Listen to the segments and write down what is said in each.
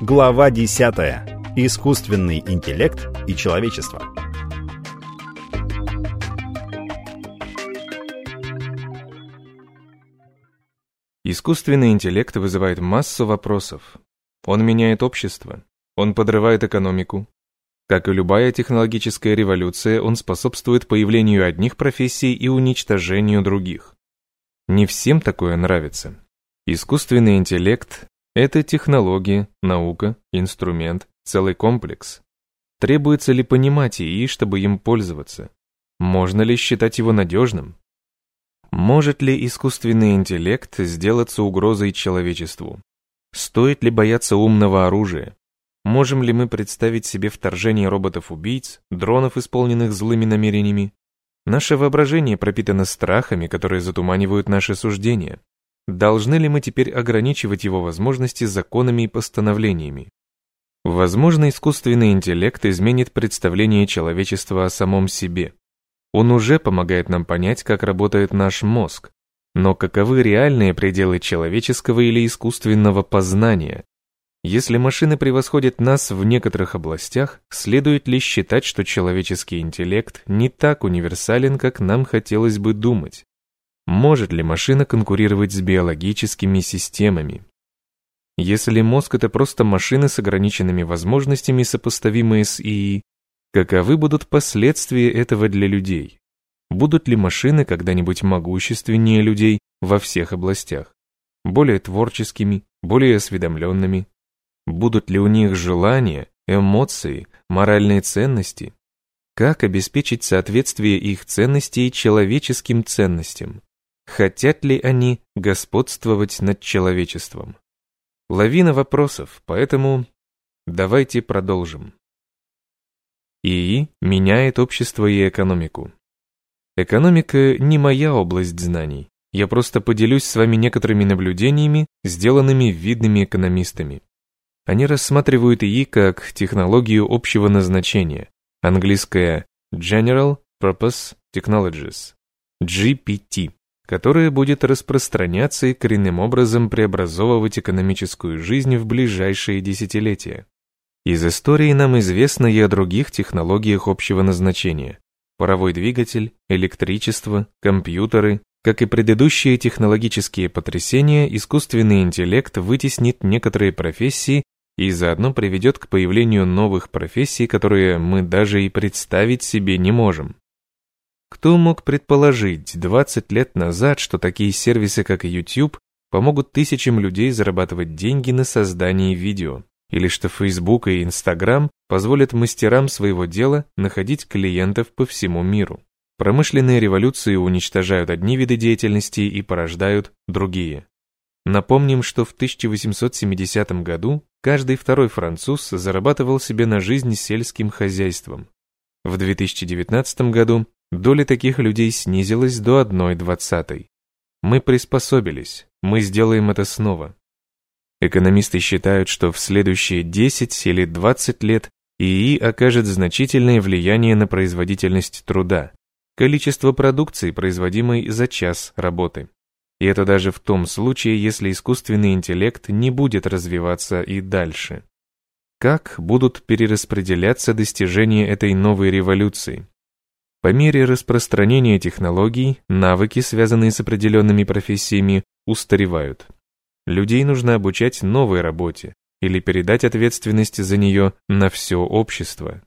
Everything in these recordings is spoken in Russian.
Глава 10. Искусственный интеллект и человечество. Искусственный интеллект вызывает массу вопросов. Он меняет общество, он подрывает экономику. Как и любая технологическая революция, он способствует появлению одних профессий и уничтожению других. Не всем такое нравится. Искусственный интеллект – это технология, наука, инструмент, целый комплекс. Требуется ли понимать ИИ, чтобы им пользоваться? Можно ли считать его надежным? Может ли искусственный интеллект сделаться угрозой человечеству? Стоит ли бояться умного оружия? Можем ли мы представить себе вторжение роботов-убийц, дронов, исполненных злыми намерениями? Наше воображение пропитано страхами, которые затуманивают наши суждения. Должны ли мы теперь ограничивать его возможности законами и постановлениями? Возможно, искусственный интеллект изменит представление человечества о самом себе. Он уже помогает нам понять, как работает наш мозг. Но каковы реальные пределы человеческого или искусственного познания? Если машины превосходят нас в некоторых областях, следует ли считать, что человеческий интеллект не так универсален, как нам хотелось бы думать? Может ли машина конкурировать с биологическими системами? Если мозг — это просто машины с ограниченными возможностями, сопоставимые с ИИ, Каковы будут последствия этого для людей? Будут ли машины когда-нибудь могущественнее людей во всех областях? Более творческими, более осведомленными? Будут ли у них желания, эмоции, моральные ценности? Как обеспечить соответствие их ценностей человеческим ценностям? Хотят ли они господствовать над человечеством? Лавина вопросов, поэтому давайте продолжим. ИИ меняет общество и экономику. Экономика не моя область знаний. Я просто поделюсь с вами некоторыми наблюдениями, сделанными видными экономистами. Они рассматривают ИИ как технологию общего назначения, английское General Purpose Technologies, GPT, которая будет распространяться и коренным образом преобразовывать экономическую жизнь в ближайшие десятилетия. Из истории нам известно и о других технологиях общего назначения. Паровой двигатель, электричество, компьютеры. Как и предыдущие технологические потрясения, искусственный интеллект вытеснит некоторые профессии и заодно приведет к появлению новых профессий, которые мы даже и представить себе не можем. Кто мог предположить 20 лет назад, что такие сервисы, как YouTube, помогут тысячам людей зарабатывать деньги на создании видео? или что Facebook и Instagram позволят мастерам своего дела находить клиентов по всему миру. Промышленные революции уничтожают одни виды деятельности и порождают другие. Напомним, что в 1870 году каждый второй француз зарабатывал себе на жизнь сельским хозяйством. В 2019 году доля таких людей снизилась до 1,20. Мы приспособились, мы сделаем это снова. Экономисты считают, что в следующие 10 или 20 лет ИИ окажет значительное влияние на производительность труда, количество продукции, производимой за час работы. И это даже в том случае, если искусственный интеллект не будет развиваться и дальше. Как будут перераспределяться достижения этой новой революции? По мере распространения технологий, навыки, связанные с определенными профессиями, устаревают. Людей нужно обучать новой работе или передать ответственность за нее на все общество.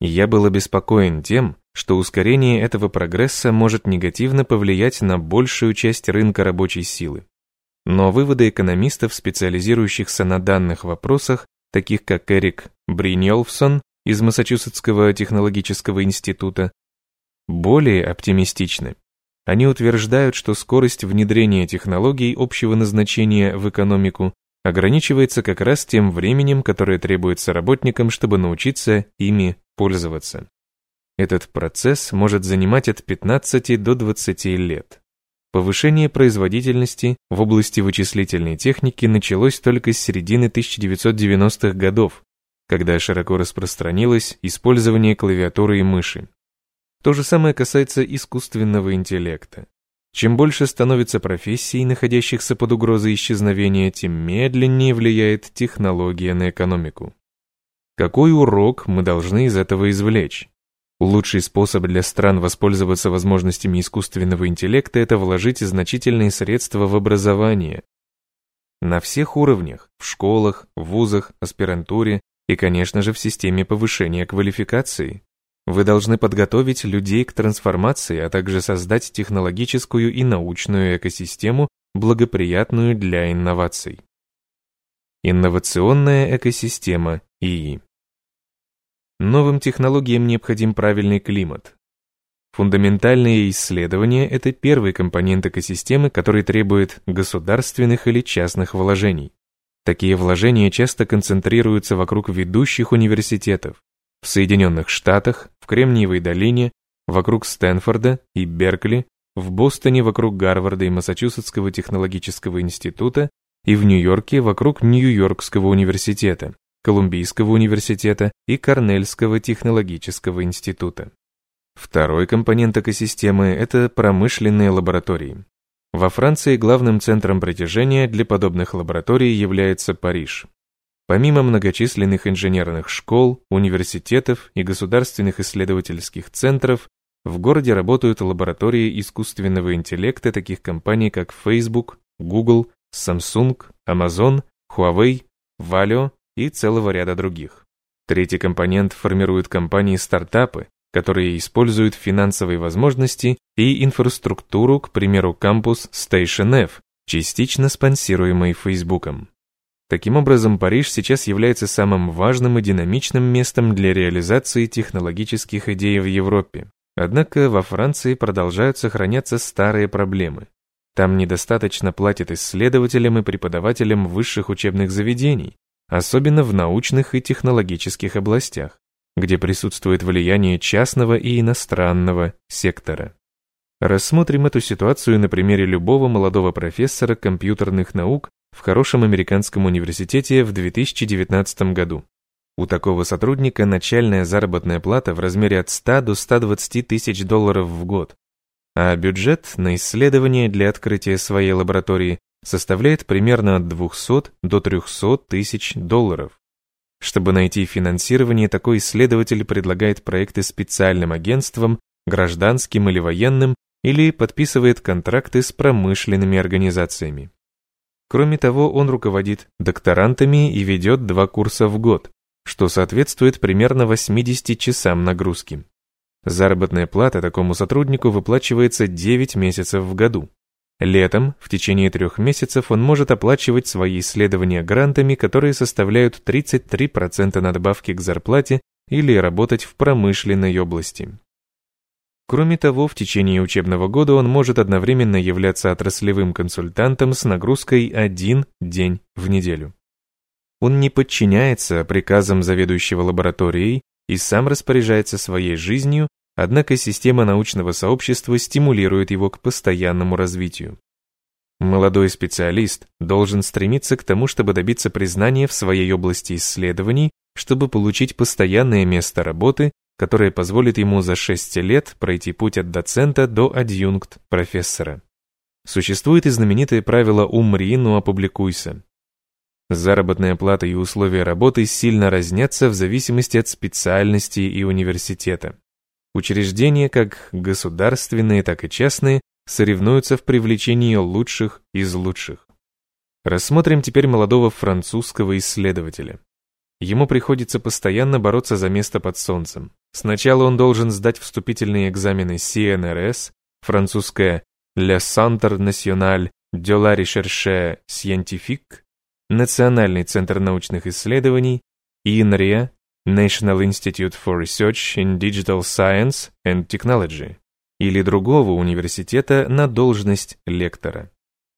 Я был обеспокоен тем, что ускорение этого прогресса может негативно повлиять на большую часть рынка рабочей силы. Но выводы экономистов, специализирующихся на данных вопросах, таких как Эрик Бриньолфсон из Массачусетского технологического института, более оптимистичны. Они утверждают, что скорость внедрения технологий общего назначения в экономику ограничивается как раз тем временем, которое требуется работникам, чтобы научиться ими пользоваться. Этот процесс может занимать от 15 до 20 лет. Повышение производительности в области вычислительной техники началось только с середины 1990-х годов, когда широко распространилось использование клавиатуры и мыши. То же самое касается искусственного интеллекта. Чем больше становится профессий, находящихся под угрозой исчезновения, тем медленнее влияет технология на экономику. Какой урок мы должны из этого извлечь? Лучший способ для стран воспользоваться возможностями искусственного интеллекта – это вложить значительные средства в образование. На всех уровнях – в школах, вузах, аспирантуре и, конечно же, в системе повышения квалификации. Вы должны подготовить людей к трансформации, а также создать технологическую и научную экосистему, благоприятную для инноваций. Инновационная экосистема ИИ. Новым технологиям необходим правильный климат. Фундаментальные исследования – это первый компонент экосистемы, который требует государственных или частных вложений. Такие вложения часто концентрируются вокруг ведущих университетов. В Соединенных Штатах, в Кремниевой долине, вокруг Стэнфорда и Беркли, в Бостоне вокруг Гарварда и Массачусетского технологического института и в Нью-Йорке вокруг Нью-Йоркского университета. Колумбийского университета и Корнельского технологического института. Второй компонент экосистемы – это промышленные лаборатории. Во Франции главным центром притяжения для подобных лабораторий является Париж. Помимо многочисленных инженерных школ, университетов и государственных исследовательских центров, в городе работают лаборатории искусственного интеллекта таких компаний, как Facebook, Google, Samsung, Amazon, Huawei, Valeo и целого ряда других. Третий компонент формируют компании-стартапы, которые используют финансовые возможности и инфраструктуру, к примеру, кампус Station F, частично спонсируемый Фейсбуком. Таким образом, Париж сейчас является самым важным и динамичным местом для реализации технологических идей в Европе. Однако во Франции продолжают сохраняться старые проблемы. Там недостаточно платят исследователям и преподавателям высших учебных заведений, особенно в научных и технологических областях, где присутствует влияние частного и иностранного сектора. Рассмотрим эту ситуацию на примере любого молодого профессора компьютерных наук в хорошем американском университете в 2019 году. У такого сотрудника начальная заработная плата в размере от 100 до 120 тысяч долларов в год, а бюджет на исследование для открытия своей лаборатории составляет примерно от 200 до 300 тысяч долларов. Чтобы найти финансирование, такой исследователь предлагает проекты специальным агентствам, гражданским или военным, или подписывает контракты с промышленными организациями. Кроме того, он руководит докторантами и ведет два курса в год, что соответствует примерно 80 часам нагрузки. Заработная плата такому сотруднику выплачивается 9 месяцев в году. Летом, в течение трех месяцев, он может оплачивать свои исследования грантами, которые составляют 33% надбавки к зарплате или работать в промышленной области. Кроме того, в течение учебного года он может одновременно являться отраслевым консультантом с нагрузкой один день в неделю. Он не подчиняется приказам заведующего лабораторией и сам распоряжается своей жизнью, Однако система научного сообщества стимулирует его к постоянному развитию. Молодой специалист должен стремиться к тому, чтобы добиться признания в своей области исследований, чтобы получить постоянное место работы, которое позволит ему за 6 лет пройти путь от доцента до адъюнкт профессора. Существует и знаменитое правило «умри, но опубликуйся». Заработная плата и условия работы сильно разнятся в зависимости от специальности и университета. Учреждения, как государственные, так и частные, соревнуются в привлечении лучших из лучших. Рассмотрим теперь молодого французского исследователя. Ему приходится постоянно бороться за место под солнцем. Сначала он должен сдать вступительные экзамены CNRS, французское Le Centre National de la Recherche Scientifique, Национальный центр научных исследований, INRIA, National Institute for Research in Digital Science and Technology или другого университета на должность лектора.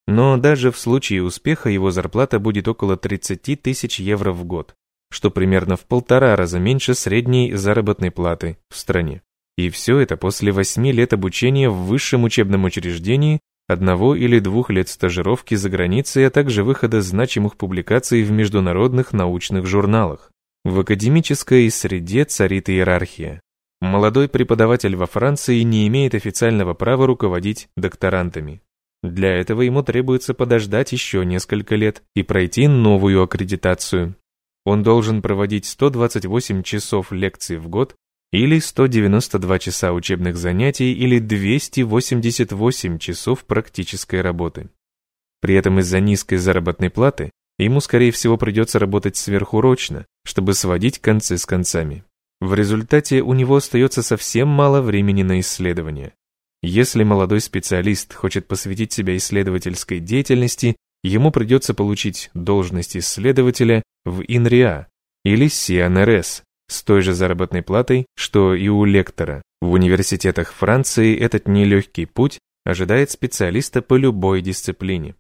Но даже в случае успеха его зарплата будет около 30 тысяч евро в год, что примерно в полтора раза меньше средней заработной платы в стране. И все это после 8 лет обучения в высшем учебном учреждении, одного или двух лет стажировки за границей, а также выхода значимых публикаций в международных научных журналах. В академической среде царит иерархия. Молодой преподаватель во Франции не имеет официального права руководить докторантами. Для этого ему требуется подождать еще несколько лет и пройти новую аккредитацию. Он должен проводить 128 часов лекций в год или 192 часа учебных занятий или 288 часов практической работы. При этом из-за низкой заработной платы ему, скорее всего, придется работать сверхурочно, чтобы сводить концы с концами. В результате у него остается совсем мало времени на исследования. Если молодой специалист хочет посвятить себя исследовательской деятельности, ему придется получить должность исследователя в ИНРИА или СИАНРС с той же заработной платой, что и у лектора. В университетах Франции этот нелегкий путь ожидает специалиста по любой дисциплине.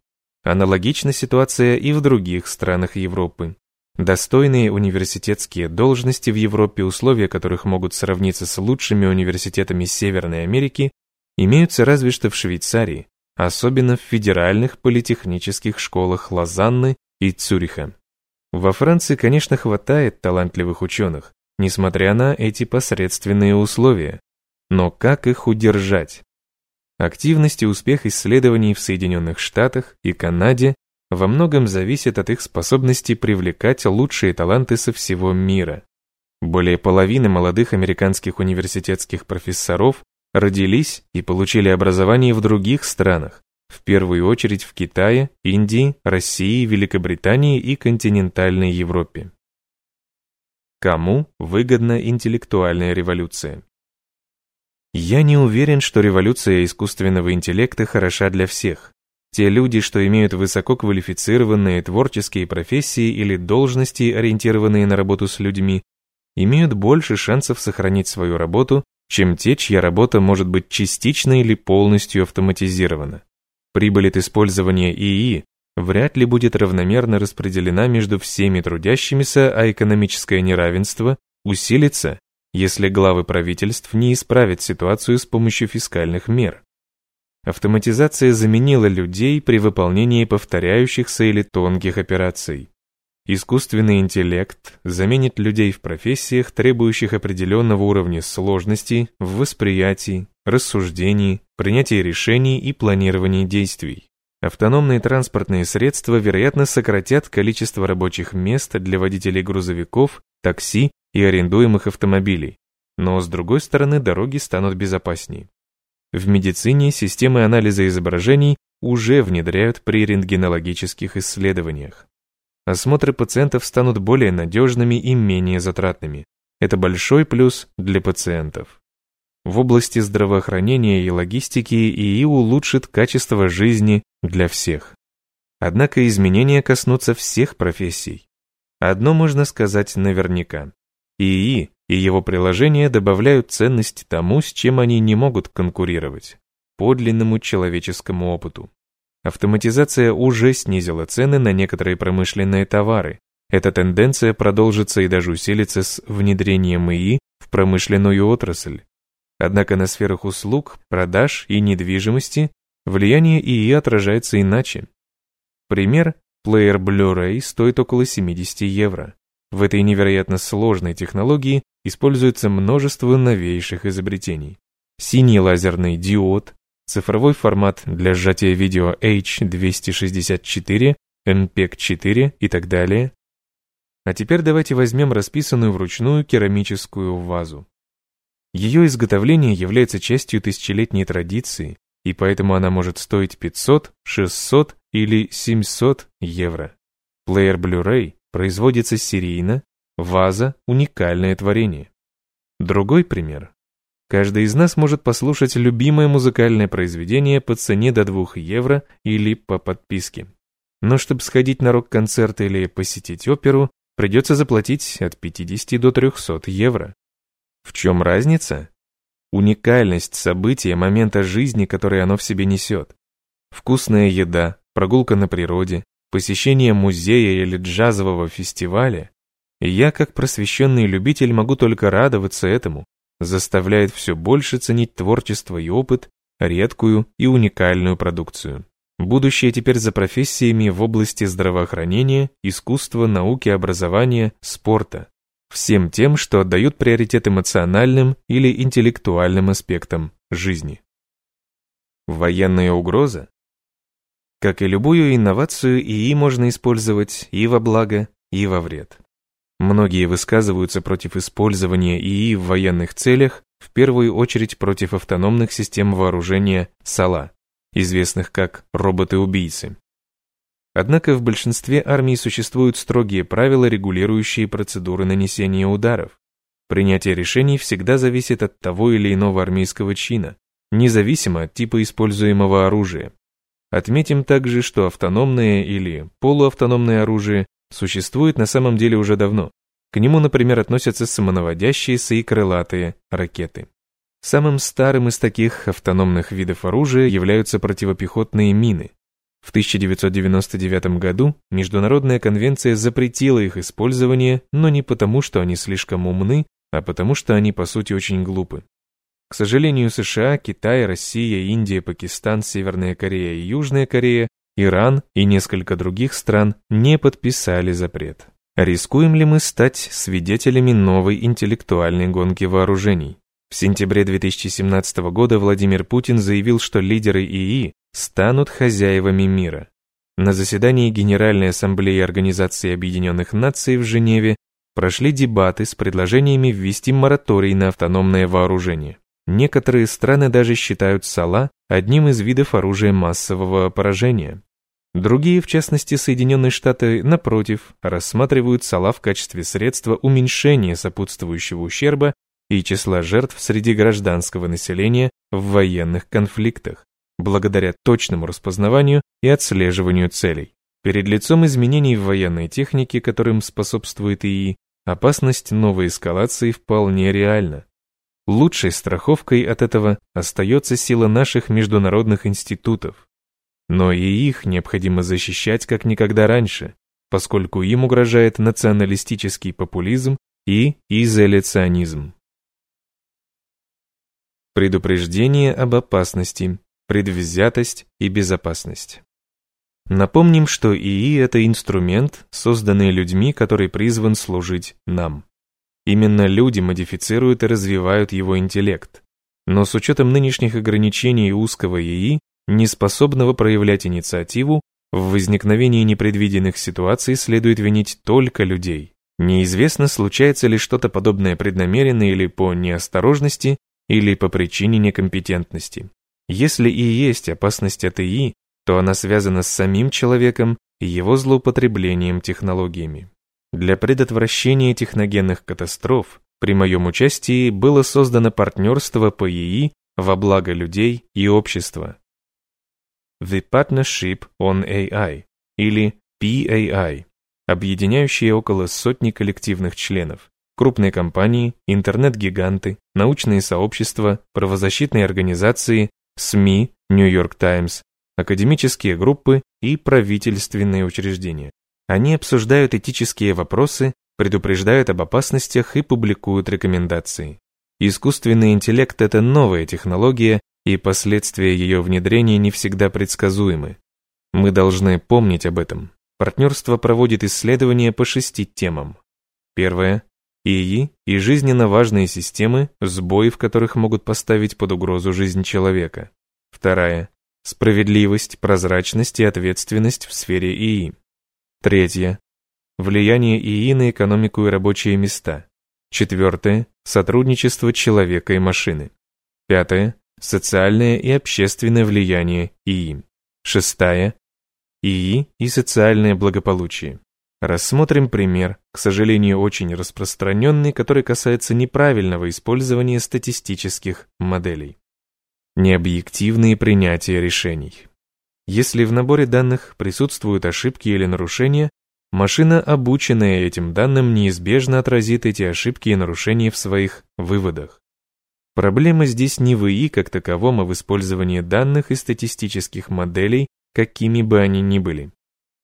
Аналогична ситуация и в других странах Европы. Достойные университетские должности в Европе, условия которых могут сравниться с лучшими университетами Северной Америки, имеются разве что в Швейцарии, особенно в федеральных политехнических школах Лозанны и Цюриха. Во Франции, конечно, хватает талантливых ученых, несмотря на эти посредственные условия. Но как их удержать? Активность и успех исследований в Соединенных Штатах и Канаде во многом зависит от их способности привлекать лучшие таланты со всего мира. Более половины молодых американских университетских профессоров родились и получили образование в других странах, в первую очередь в Китае, Индии, России, Великобритании и континентальной Европе. Кому выгодна интеллектуальная революция? Я не уверен, что революция искусственного интеллекта хороша для всех. Те люди, что имеют высококвалифицированные творческие профессии или должности, ориентированные на работу с людьми, имеют больше шансов сохранить свою работу чем те, чья работа может быть частично или полностью автоматизирована. Прибыль от использования ИИ вряд ли будет равномерно распределена между всеми трудящимися, а экономическое неравенство усилится, если главы правительств не исправят ситуацию с помощью фискальных мер. Автоматизация заменила людей при выполнении повторяющихся или тонких операций. Искусственный интеллект заменит людей в профессиях, требующих определенного уровня сложности в восприятии, рассуждении, принятии решений и планировании действий. Автономные транспортные средства, вероятно, сократят количество рабочих мест для водителей грузовиков, такси и арендуемых автомобилей. Но, с другой стороны, дороги станут безопаснее. В медицине системы анализа изображений уже внедряют при рентгенологических исследованиях. Осмотры пациентов станут более надежными и менее затратными. Это большой плюс для пациентов. В области здравоохранения и логистики ИИ улучшит качество жизни для всех. Однако изменения коснутся всех профессий. Одно можно сказать наверняка. ИИ и его приложения добавляют ценность тому, с чем они не могут конкурировать – подлинному человеческому опыту. Автоматизация уже снизила цены на некоторые промышленные товары. Эта тенденция продолжится и даже усилится с внедрением ИИ в промышленную отрасль. Однако на сферах услуг, продаж и недвижимости влияние ИИ отражается иначе. Пример – плеер Blu-ray стоит около 70 евро. В этой невероятно сложной технологии используется множество новейших изобретений. Синий лазерный диод, цифровой формат для сжатия видео H264, MPEG-4 и так далее. А теперь давайте возьмем расписанную вручную керамическую вазу. Ее изготовление является частью тысячелетней традиции, и поэтому она может стоить 500, 600 или 700 евро. Плеер Blu-ray производится серийно, ваза – уникальное творение. Другой пример Каждый из нас может послушать любимое музыкальное произведение по цене до 2 евро или по подписке. Но чтобы сходить на рок-концерт или посетить оперу, придется заплатить от 50 до 300 евро. В чем разница? Уникальность события, момента жизни, который оно в себе несет. Вкусная еда, прогулка на природе, посещение музея или джазового фестиваля. Я, как просвещенный любитель, могу только радоваться этому, заставляет все больше ценить творчество и опыт, редкую и уникальную продукцию. Будущее теперь за профессиями в области здравоохранения, искусства, науки, образования, спорта. всем тем, что отдают приоритет эмоциональным или интеллектуальным аспектам жизни. Военная угроза? Как и любую инновацию, ИИ можно использовать и во благо, и во вред. Многие высказываются против использования ИИ в военных целях, в первую очередь против автономных систем вооружения САЛА, известных как роботы-убийцы. Однако в большинстве армий существуют строгие правила, регулирующие процедуры нанесения ударов. Принятие решений всегда зависит от того или иного армейского чина, независимо от типа используемого оружия. Отметим также, что автономное или полуавтономное оружие существует на самом деле уже давно. К нему, например, относятся самонаводящиеся и крылатые ракеты. Самым старым из таких автономных видов оружия являются противопехотные мины. В 1999 году Международная конвенция запретила их использование, но не потому, что они слишком умны, а потому что они по сути очень глупы. К сожалению, США, Китай, Россия, Индия, Пакистан, Северная Корея и Южная Корея, Иран и несколько других стран не подписали запрет. Рискуем ли мы стать свидетелями новой интеллектуальной гонки вооружений? В сентябре 2017 года Владимир Путин заявил, что лидеры ИИ станут хозяевами мира. На заседании Генеральной Ассамблеи Организации Объединенных Наций в Женеве прошли дебаты с предложениями ввести мораторий на автономное вооружение. Некоторые страны даже считают САЛА одним из видов оружия массового поражения. Другие, в частности Соединенные Штаты, напротив, рассматривают САЛА в качестве средства уменьшения сопутствующего ущерба и числа жертв среди гражданского населения в военных конфликтах, благодаря точному распознаванию и отслеживанию целей. Перед лицом изменений в военной технике, которым способствует ИИ, опасность новой эскалации вполне реальна. Лучшей страховкой от этого остается сила наших международных институтов. Но и их необходимо защищать как никогда раньше, поскольку им угрожает националистический популизм и изоляционизм. Предупреждение об опасности, предвзятость и безопасность. Напомним, что ИИ – это инструмент, созданный людьми, который призван служить нам. Именно люди модифицируют и развивают его интеллект. Но с учетом нынешних ограничений узкого ИИ, не способного проявлять инициативу, в возникновении непредвиденных ситуаций следует винить только людей. Неизвестно, случается ли что-то подобное преднамеренно или по неосторожности, или по причине некомпетентности. Если и есть опасность от ИИ, то она связана с самим человеком и его злоупотреблением технологиями. Для предотвращения техногенных катастроф при моем участии было создано партнерство по ИИ во благо людей и общества. The Partnership on AI или PAI, объединяющее около сотни коллективных членов, крупные компании, интернет-гиганты, научные сообщества, правозащитные организации, СМИ, New York Times, академические группы и правительственные учреждения. Они обсуждают этические вопросы, предупреждают об опасностях и публикуют рекомендации. Искусственный интеллект – это новая технология, и последствия ее внедрения не всегда предсказуемы. Мы должны помнить об этом. Партнерство проводит исследования по шести темам. Первое – ИИ и жизненно важные системы, сбои в которых могут поставить под угрозу жизнь человека. Вторая – справедливость, прозрачность и ответственность в сфере ИИ. Третье. Влияние ИИ на экономику и рабочие места. Четвертое. Сотрудничество человека и машины. Пятое. Социальное и общественное влияние ИИ. Шестая. ИИ и социальное благополучие. Рассмотрим пример, к сожалению, очень распространенный, который касается неправильного использования статистических моделей. Необъективные принятия решений. Если в наборе данных присутствуют ошибки или нарушения, машина, обученная этим данным, неизбежно отразит эти ошибки и нарушения в своих выводах. Проблема здесь не в ИИ как таковом, а в использовании данных и статистических моделей, какими бы они ни были.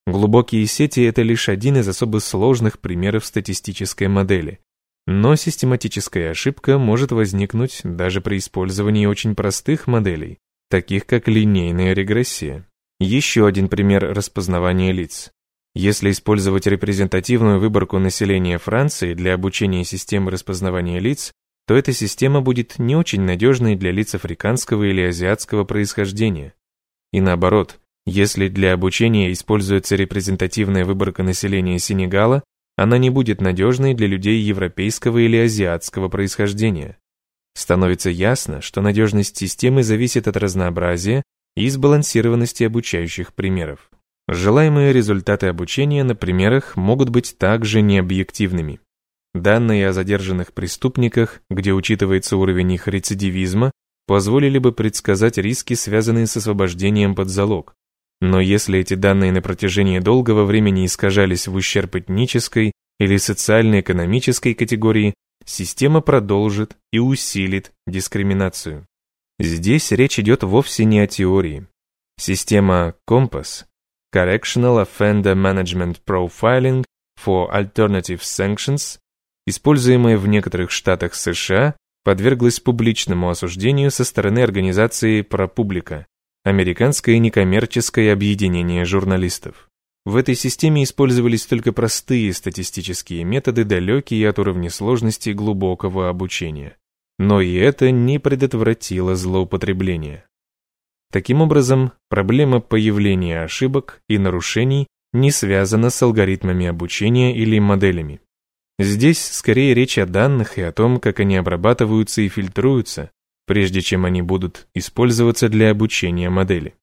Глубокие сети – это лишь один из особо сложных примеров статистической модели. Но систематическая ошибка может возникнуть даже при использовании очень простых моделей, таких как линейная регрессия. Еще один пример распознавания лиц. Если использовать репрезентативную выборку населения Франции для обучения системы распознавания лиц, то эта система будет не очень надежной для лиц африканского или азиатского происхождения. И наоборот, если для обучения используется репрезентативная выборка населения Сенегала, она не будет надежной для людей европейского или азиатского происхождения. Становится ясно, что надежность системы зависит от разнообразия и сбалансированности обучающих примеров. Желаемые результаты обучения на примерах могут быть также необъективными. Данные о задержанных преступниках, где учитывается уровень их рецидивизма, позволили бы предсказать риски, связанные с освобождением под залог. Но если эти данные на протяжении долгого времени искажались в ущерб этнической или социально-экономической категории, система продолжит и усилит дискриминацию. Здесь речь идет вовсе не о теории. Система Компас Correctional Offender Management Profiling for Alternative Sanctions, используемая в некоторых штатах США, подверглась публичному осуждению со стороны организации ProPublica, американское некоммерческое объединение журналистов. В этой системе использовались только простые статистические методы, далекие от уровня сложности глубокого обучения. Но и это не предотвратило злоупотребление. Таким образом, проблема появления ошибок и нарушений не связана с алгоритмами обучения или моделями. Здесь скорее речь о данных и о том, как они обрабатываются и фильтруются, прежде чем они будут использоваться для обучения модели.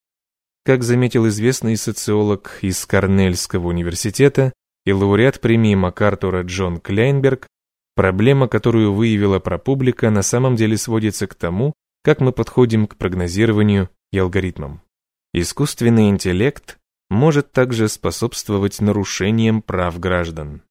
Как заметил известный социолог из Корнельского университета и лауреат премии МакАртура Джон Кляйнберг, проблема, которую выявила пропублика, на самом деле сводится к тому, как мы подходим к прогнозированию и алгоритмам. Искусственный интеллект может также способствовать нарушениям прав граждан.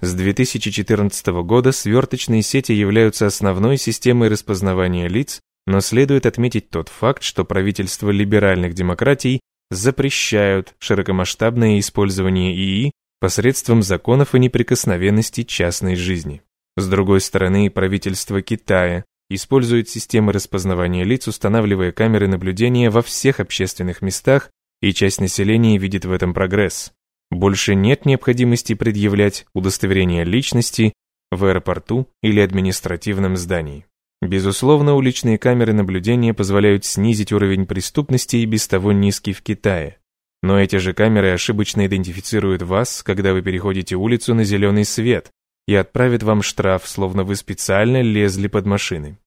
С 2014 года сверточные сети являются основной системой распознавания лиц, но следует отметить тот факт, что правительства либеральных демократий запрещают широкомасштабное использование ИИ посредством законов о неприкосновенности частной жизни. С другой стороны, правительство Китая использует системы распознавания лиц, устанавливая камеры наблюдения во всех общественных местах, и часть населения видит в этом прогресс. Больше нет необходимости предъявлять удостоверение личности в аэропорту или административном здании. Безусловно, уличные камеры наблюдения позволяют снизить уровень преступности и без того низкий в Китае. Но эти же камеры ошибочно идентифицируют вас, когда вы переходите улицу на зеленый свет, и отправит вам штраф, словно вы специально лезли под машины.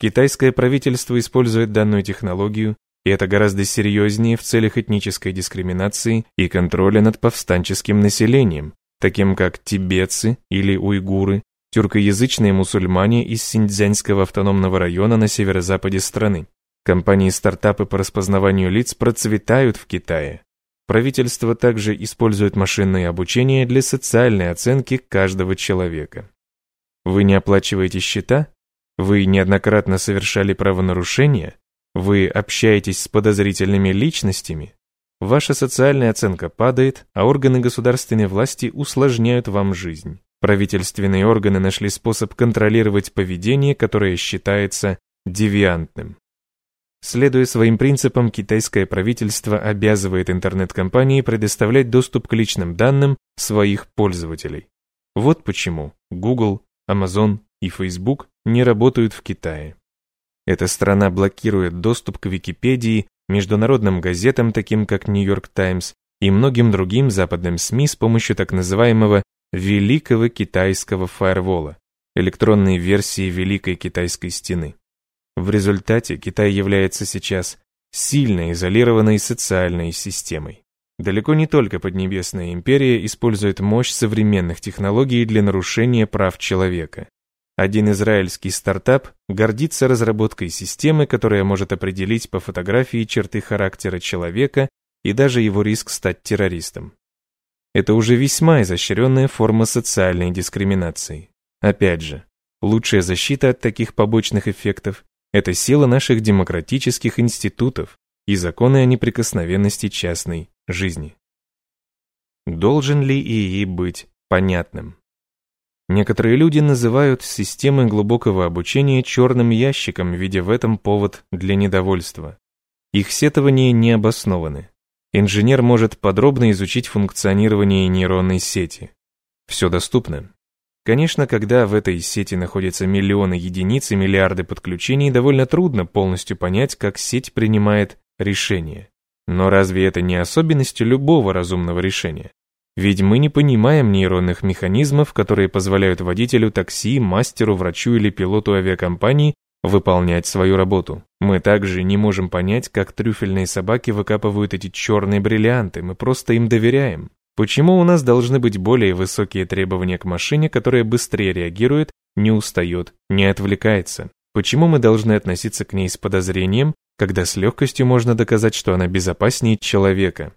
Китайское правительство использует данную технологию, и это гораздо серьезнее в целях этнической дискриминации и контроля над повстанческим населением, таким как тибетцы или уйгуры, тюркоязычные мусульмане из Синьцзянского автономного района на северо-западе страны. Компании-стартапы по распознаванию лиц процветают в Китае, Правительство также использует машинное обучение для социальной оценки каждого человека. Вы не оплачиваете счета? Вы неоднократно совершали правонарушения? Вы общаетесь с подозрительными личностями? Ваша социальная оценка падает, а органы государственной власти усложняют вам жизнь. Правительственные органы нашли способ контролировать поведение, которое считается девиантным. Следуя своим принципам, китайское правительство обязывает интернет-компании предоставлять доступ к личным данным своих пользователей. Вот почему Google, Amazon и Facebook не работают в Китае. Эта страна блокирует доступ к Википедии, международным газетам, таким как New York Times, и многим другим западным СМИ с помощью так называемого «Великого китайского фаервола» электронной версии Великой китайской стены. В результате Китай является сейчас сильно изолированной социальной системой. Далеко не только Поднебесная империя использует мощь современных технологий для нарушения прав человека. Один израильский стартап гордится разработкой системы, которая может определить по фотографии черты характера человека и даже его риск стать террористом. Это уже весьма изощренная форма социальной дискриминации. Опять же, лучшая защита от таких побочных эффектов это сила наших демократических институтов и законы о неприкосновенности частной жизни. Должен ли ИИ быть понятным? Некоторые люди называют системы глубокого обучения черным ящиком, видя в этом повод для недовольства. Их сетования не обоснованы. инженер может подробно изучить функционирование нейронной сети. Все доступно. Конечно, когда в этой сети находятся миллионы единиц и миллиарды подключений, довольно трудно полностью понять, как сеть принимает решения. Но разве это не особенность любого разумного решения? Ведь мы не понимаем нейронных механизмов, которые позволяют водителю такси, мастеру, врачу или пилоту авиакомпании выполнять свою работу. Мы также не можем понять, как трюфельные собаки выкапывают эти черные бриллианты, мы просто им доверяем. Почему у нас должны быть более высокие требования к машине, которая быстрее реагирует, не устает, не отвлекается? Почему мы должны относиться к ней с подозрением, когда с легкостью можно доказать, что она безопаснее человека?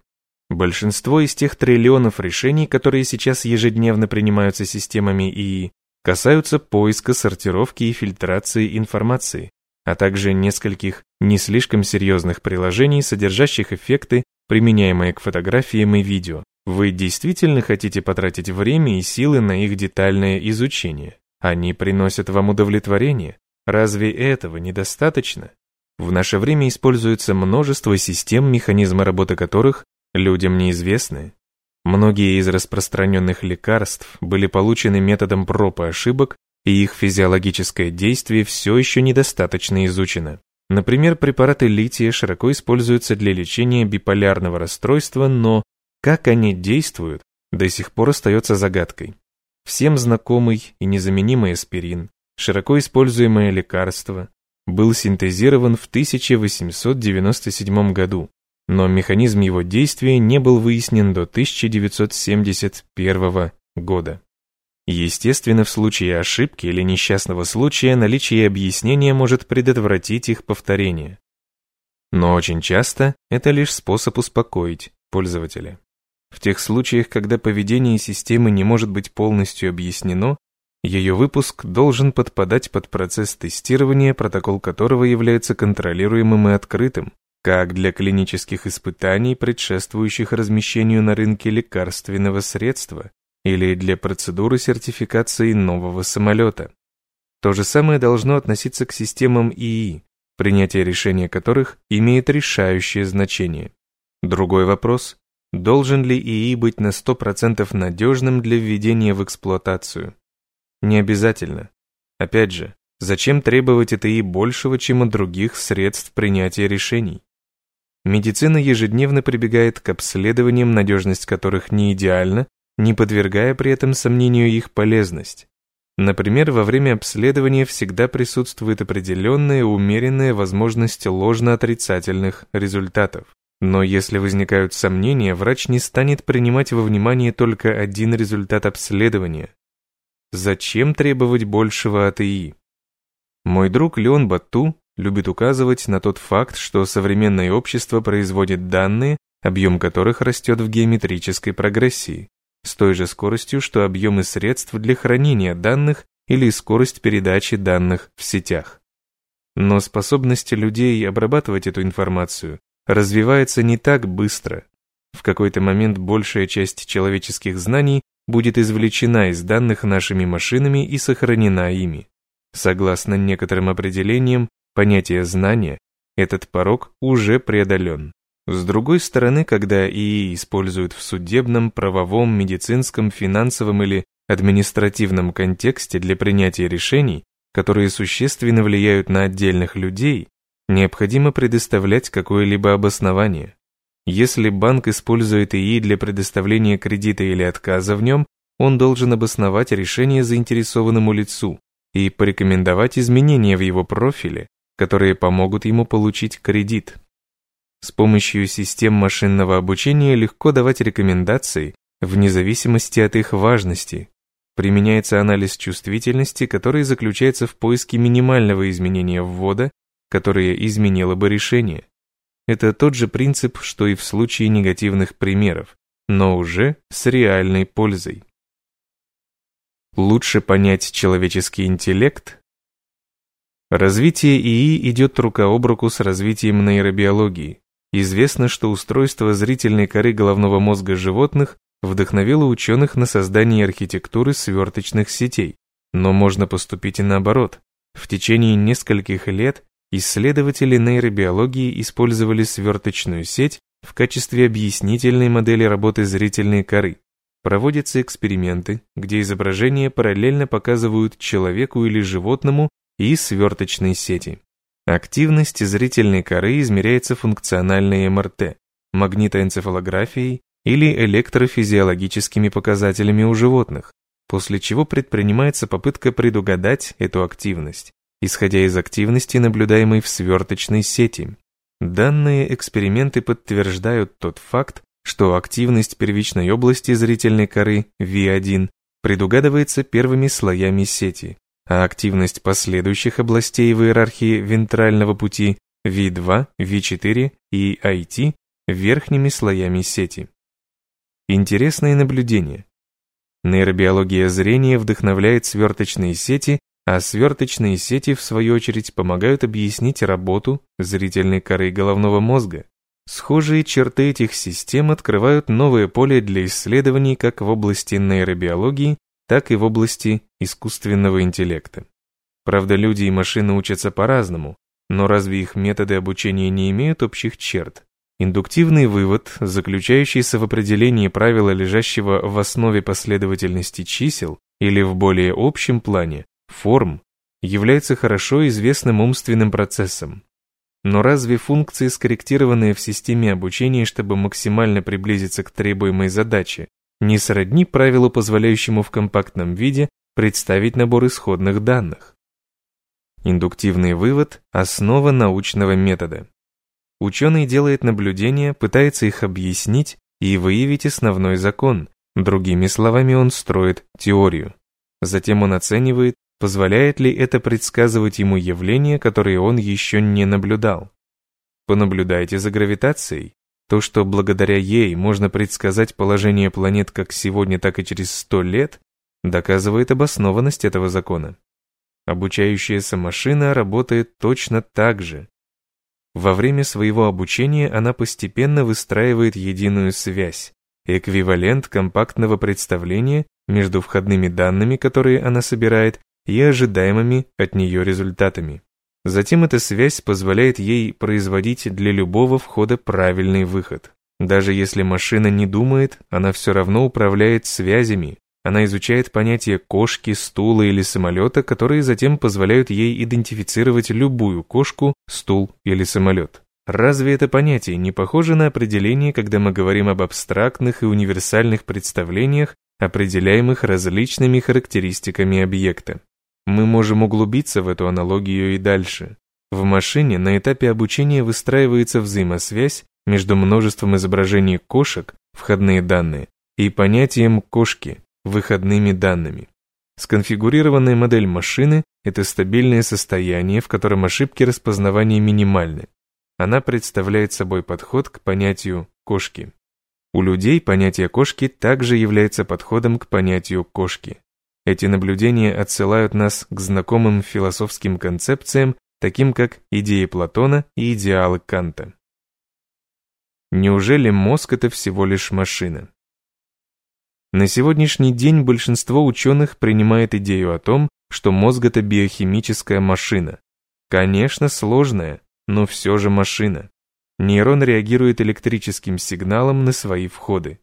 Большинство из тех триллионов решений, которые сейчас ежедневно принимаются системами ИИ, касаются поиска, сортировки и фильтрации информации, а также нескольких не слишком серьезных приложений, содержащих эффекты, применяемые к фотографиям и видео. Вы действительно хотите потратить время и силы на их детальное изучение? Они приносят вам удовлетворение? Разве этого недостаточно? В наше время используется множество систем, механизмы работы которых людям неизвестны. Многие из распространенных лекарств были получены методом проб и ошибок, и их физиологическое действие все еще недостаточно изучено. Например, препараты лития широко используются для лечения биполярного расстройства, но как они действуют, до сих пор остается загадкой. Всем знакомый и незаменимый аспирин, широко используемое лекарство, был синтезирован в 1897 году, но механизм его действия не был выяснен до 1971 года. Естественно, в случае ошибки или несчастного случая наличие объяснения может предотвратить их повторение. Но очень часто это лишь способ успокоить пользователя. В тех случаях, когда поведение системы не может быть полностью объяснено, ее выпуск должен подпадать под процесс тестирования, протокол которого является контролируемым и открытым, как для клинических испытаний, предшествующих размещению на рынке лекарственного средства, или для процедуры сертификации нового самолета. То же самое должно относиться к системам ИИ, принятие решения которых имеет решающее значение. Другой вопрос Должен ли ИИ быть на 100% надежным для введения в эксплуатацию? Не обязательно. Опять же, зачем требовать от ИИ большего, чем от других средств принятия решений? Медицина ежедневно прибегает к обследованиям, надежность которых не идеальна, не подвергая при этом сомнению их полезность. Например, во время обследования всегда присутствует определенная умеренная возможность ложно-отрицательных результатов. Но если возникают сомнения, врач не станет принимать во внимание только один результат обследования. Зачем требовать большего от ИИ? Мой друг Леон Батту любит указывать на тот факт, что современное общество производит данные, объем которых растет в геометрической прогрессии, с той же скоростью, что объемы средств для хранения данных или скорость передачи данных в сетях. Но способность людей обрабатывать эту информацию развивается не так быстро. В какой-то момент большая часть человеческих знаний будет извлечена из данных нашими машинами и сохранена ими. Согласно некоторым определениям, понятие знания, этот порог уже преодолен. С другой стороны, когда ИИ используют в судебном, правовом, медицинском, финансовом или административном контексте для принятия решений, которые существенно влияют на отдельных людей, необходимо предоставлять какое-либо обоснование. Если банк использует ИИ для предоставления кредита или отказа в нем, он должен обосновать решение заинтересованному лицу и порекомендовать изменения в его профиле, которые помогут ему получить кредит. С помощью систем машинного обучения легко давать рекомендации вне зависимости от их важности. Применяется анализ чувствительности, который заключается в поиске минимального изменения ввода которое изменило бы решение. Это тот же принцип, что и в случае негативных примеров, но уже с реальной пользой. Лучше понять человеческий интеллект? Развитие ИИ идет рука об руку с развитием нейробиологии. Известно, что устройство зрительной коры головного мозга животных вдохновило ученых на создание архитектуры сверточных сетей. Но можно поступить и наоборот. В течение нескольких лет Исследователи нейробиологии использовали сверточную сеть В качестве объяснительной модели работы зрительной коры проводятся эксперименты, где изображения параллельно показывают человеку или животному и сверточной сети. Активность зрительной коры измеряется функциональной МРТ, магнитоэнцефалографией или электрофизиологическими показателями у животных, после чего предпринимается попытка предугадать эту активность, исходя из активности, наблюдаемой в сверточной сети. Данные эксперименты подтверждают тот факт, что активность первичной области зрительной коры V1 предугадывается первыми слоями сети, а активность последующих областей в иерархии вентрального пути V2, V4 и IT верхними слоями сети. Интересное наблюдение. Нейробиология зрения вдохновляет сверточные сети, а сверточные сети, в свою очередь, помогают объяснить работу зрительной коры головного мозга. Схожие черты этих систем открывают новое поле для исследований как в области нейробиологии, так и в области искусственного интеллекта. Правда, люди и машины учатся по-разному, но разве их методы обучения не имеют общих черт? Индуктивный вывод, заключающийся в определении правила, лежащего в основе последовательности чисел, или в более общем плане, форм, является хорошо известным умственным процессом. Но разве функции, скорректированные в системе обучения, чтобы максимально приблизиться к требуемой задаче, не сродни правилу, позволяющему в компактном виде представить набор исходных данных? Индуктивный вывод – основа научного метода. Ученый делает наблюдения, пытается их объяснить и выявить основной закон, другими словами он строит теорию. Затем он оценивает, Позволяет ли это предсказывать ему явления, которые он еще не наблюдал? Понаблюдайте за гравитацией. То, что благодаря ей можно предсказать положение планет как сегодня, так и через сто лет, доказывает обоснованность этого закона. Обучающаяся машина работает точно так же. Во время своего обучения она постепенно выстраивает единую связь, эквивалент компактного представления между входными данными, которые она собирает, и ожидаемыми от нее результатами. Затем эта связь позволяет ей производить для любого входа правильный выход. Даже если машина не думает, она все равно управляет связями. Она изучает понятия кошки, стула или самолета, которые затем позволяют ей идентифицировать любую кошку, стул или самолет. Разве это понятие не похоже на определение, когда мы говорим об абстрактных и универсальных представлениях, определяемых различными характеристиками объекта? Мы можем углубиться в эту аналогию и дальше. В машине на этапе обучения выстраивается взаимосвязь между множеством изображений кошек, входные данные, и понятием кошки, выходными данными. Сконфигурированная модель машины – это стабильное состояние, в котором ошибки распознавания минимальны. Она представляет собой подход к понятию кошки. У людей понятие кошки также является подходом к понятию кошки. Эти наблюдения отсылают нас к знакомым философским концепциям, таким как идеи Платона и идеалы Канта. Неужели мозг это всего лишь машина? На сегодняшний день большинство ученых принимает идею о том, что мозг это биохимическая машина. Конечно, сложная, но все же машина. Нейрон реагирует электрическим сигналом на свои входы.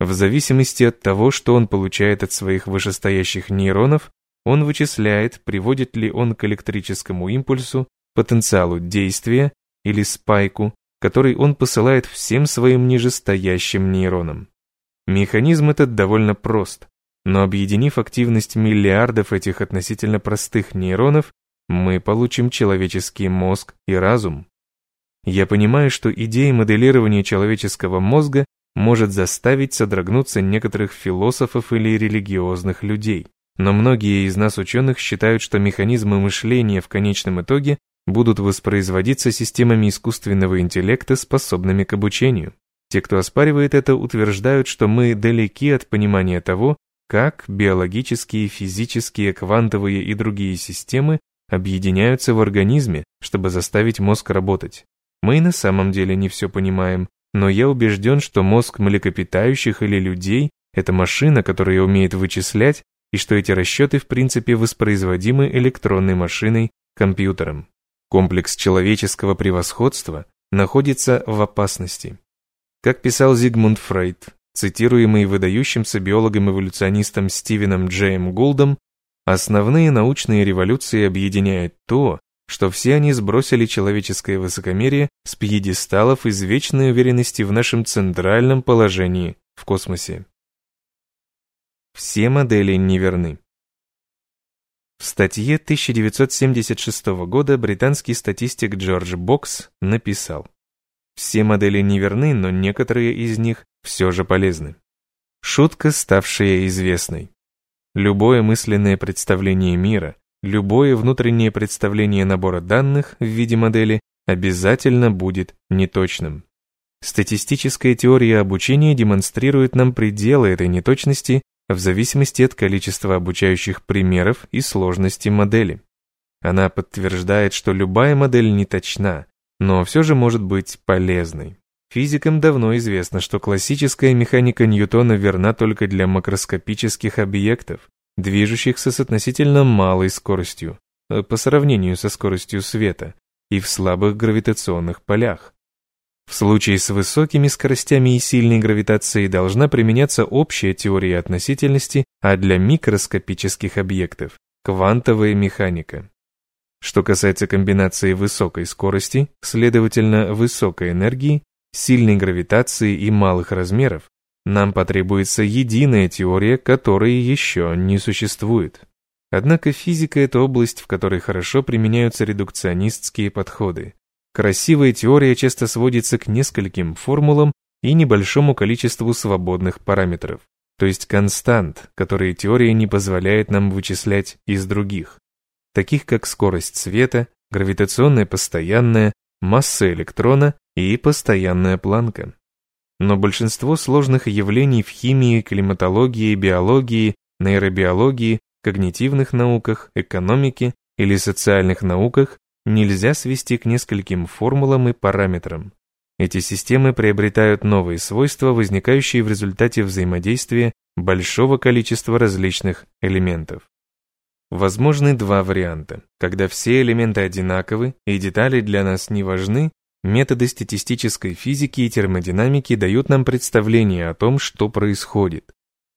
В зависимости от того, что он получает от своих вышестоящих нейронов, он вычисляет, приводит ли он к электрическому импульсу, потенциалу действия или спайку, который он посылает всем своим нижестоящим нейронам. Механизм этот довольно прост, но объединив активность миллиардов этих относительно простых нейронов, мы получим человеческий мозг и разум. Я понимаю, что идея моделирования человеческого мозга может заставить содрогнуться некоторых философов или религиозных людей. Но многие из нас ученых считают, что механизмы мышления в конечном итоге будут воспроизводиться системами искусственного интеллекта, способными к обучению. Те, кто оспаривает это, утверждают, что мы далеки от понимания того, как биологические, физические, квантовые и другие системы объединяются в организме, чтобы заставить мозг работать. Мы на самом деле не все понимаем, но я убежден, что мозг млекопитающих или людей – это машина, которая умеет вычислять, и что эти расчеты в принципе воспроизводимы электронной машиной, компьютером. Комплекс человеческого превосходства находится в опасности. Как писал Зигмунд Фрейд, цитируемый выдающимся биологом-эволюционистом Стивеном Джеем Гулдом, основные научные революции объединяют то, что все они сбросили человеческое высокомерие с пьедесталов из вечной уверенности в нашем центральном положении в космосе. Все модели неверны. В статье 1976 года британский статистик Джордж Бокс написал «Все модели неверны, но некоторые из них все же полезны». Шутка, ставшая известной. Любое мысленное представление мира, любое внутреннее представление набора данных в виде модели обязательно будет неточным. Статистическая теория обучения демонстрирует нам пределы этой неточности в зависимости от количества обучающих примеров и сложности модели. Она подтверждает, что любая модель не точна, но все же может быть полезной. Физикам давно известно, что классическая механика Ньютона верна только для макроскопических объектов, движущихся с относительно малой скоростью, э, по сравнению со скоростью света, и в слабых гравитационных полях. В случае с высокими скоростями и сильной гравитацией должна применяться общая теория относительности, а для микроскопических объектов – квантовая механика. Что касается комбинации высокой скорости, следовательно, высокой энергии, сильной гравитации и малых размеров, нам потребуется единая теория, которой еще не существует. Однако физика – это область, в которой хорошо применяются редукционистские подходы. Красивая теория часто сводится к нескольким формулам и небольшому количеству свободных параметров, то есть констант, которые теория не позволяет нам вычислять из других, таких как скорость света, гравитационная постоянная, масса электрона и постоянная планка. Но большинство сложных явлений в химии, климатологии, биологии, нейробиологии, когнитивных науках, экономике или социальных науках нельзя свести к нескольким формулам и параметрам. Эти системы приобретают новые свойства, возникающие в результате взаимодействия большого количества различных элементов. Возможны два варианта. Когда все элементы одинаковы и детали для нас не важны, методы статистической физики и термодинамики дают нам представление о том, что происходит.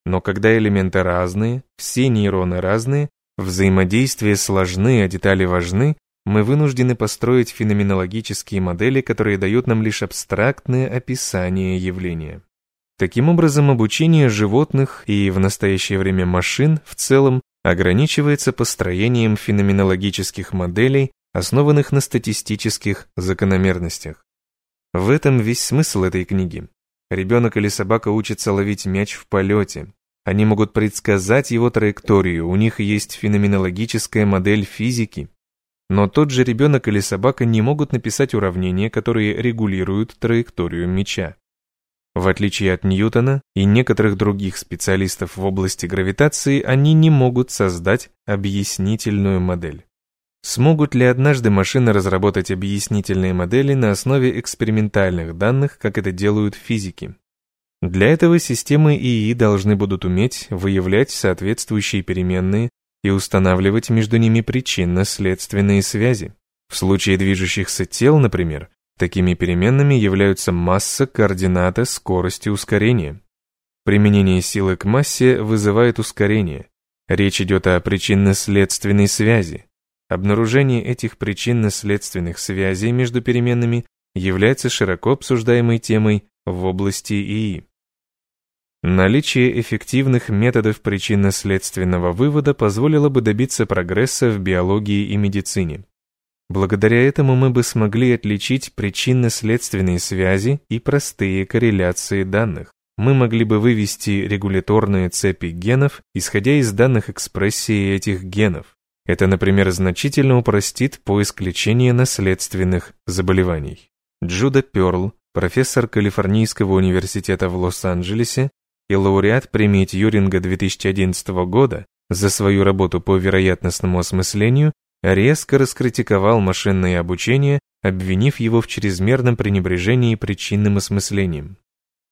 Но когда элементы разные, все нейроны разные, взаимодействия сложны, а детали важны, мы вынуждены построить феноменологические модели, которые дают нам лишь абстрактное описание явления. Таким образом, обучение животных и в настоящее время машин в целом ограничивается построением феноменологических моделей, основанных на статистических закономерностях. В этом весь смысл этой книги. Ребенок или собака учатся ловить мяч в полете. Они могут предсказать его траекторию, у них есть феноменологическая модель физики, но тот же ребенок или собака не могут написать уравнения, которые регулируют траекторию мяча. В отличие от Ньютона и некоторых других специалистов в области гравитации, они не могут создать объяснительную модель. Смогут ли однажды машины разработать объяснительные модели на основе экспериментальных данных, как это делают физики? Для этого системы ИИ должны будут уметь выявлять соответствующие переменные и устанавливать между ними причинно-следственные связи. В случае движущихся тел, например, такими переменными являются масса, координата, скорость и ускорение. Применение силы к массе вызывает ускорение. Речь идет о причинно-следственной связи. Обнаружение этих причинно-следственных связей между переменными является широко обсуждаемой темой в области ИИ. Наличие эффективных методов причинно-следственного вывода позволило бы добиться прогресса в биологии и медицине. Благодаря этому мы бы смогли отличить причинно-следственные связи и простые корреляции данных. Мы могли бы вывести регуляторные цепи генов, исходя из данных экспрессии этих генов. Это, например, значительно упростит поиск лечения наследственных заболеваний. Джуда Перл, профессор Калифорнийского университета в Лос-Анджелесе, и лауреат премии Тьюринга 2011 года за свою работу по вероятностному осмыслению резко раскритиковал машинное обучение, обвинив его в чрезмерном пренебрежении причинным осмыслением.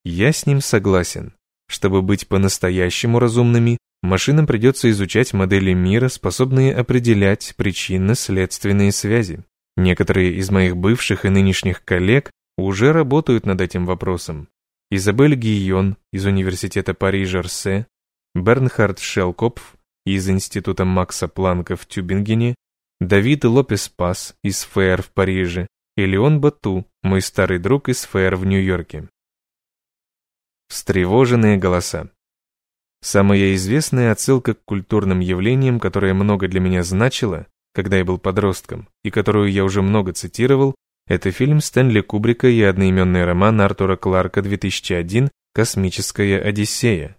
Я с ним согласен. Чтобы быть по-настоящему разумными, машинам придется изучать модели мира, способные определять причинно-следственные связи. Некоторые из моих бывших и нынешних коллег уже работают над этим вопросом. Изабель Гийон из Университета Парижа-Рсе, Бернхард Шелкопф из Института Макса Планка в Тюбингене, Давид Лопес-Пас из ФЭР в Париже и Леон Бату, мой старый друг из ФЭР в Нью-Йорке. Встревоженные голоса. Самая известная отсылка к культурным явлениям, которая много для меня значила, когда я был подростком, и которую я уже много цитировал, это фильм Стэнли Кубрика и одноименный роман Артура Кларка 2001 «Космическая Одиссея».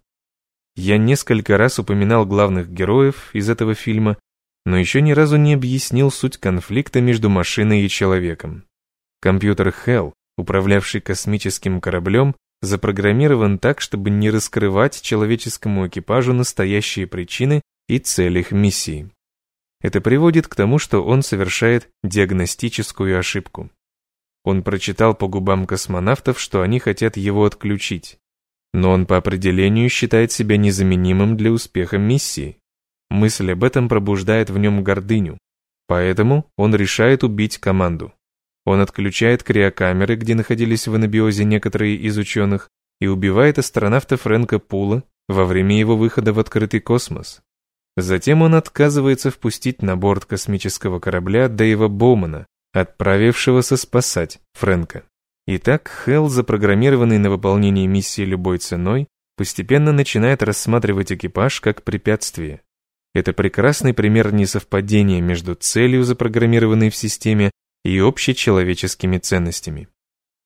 Я несколько раз упоминал главных героев из этого фильма, но еще ни разу не объяснил суть конфликта между машиной и человеком. Компьютер Hell, управлявший космическим кораблем, запрограммирован так, чтобы не раскрывать человеческому экипажу настоящие причины и цели их миссии. Это приводит к тому, что он совершает диагностическую ошибку. Он прочитал по губам космонавтов, что они хотят его отключить. Но он по определению считает себя незаменимым для успеха миссии. Мысль об этом пробуждает в нем гордыню. Поэтому он решает убить команду. Он отключает криокамеры, где находились в анабиозе некоторые из ученых, и убивает астронавта Фрэнка Пула во время его выхода в открытый космос. Затем он отказывается впустить на борт космического корабля Дэйва Боумана, отправившегося спасать Фрэнка. Итак, Хелл, запрограммированный на выполнение миссии любой ценой, постепенно начинает рассматривать экипаж как препятствие. Это прекрасный пример несовпадения между целью, запрограммированной в системе, и общечеловеческими ценностями.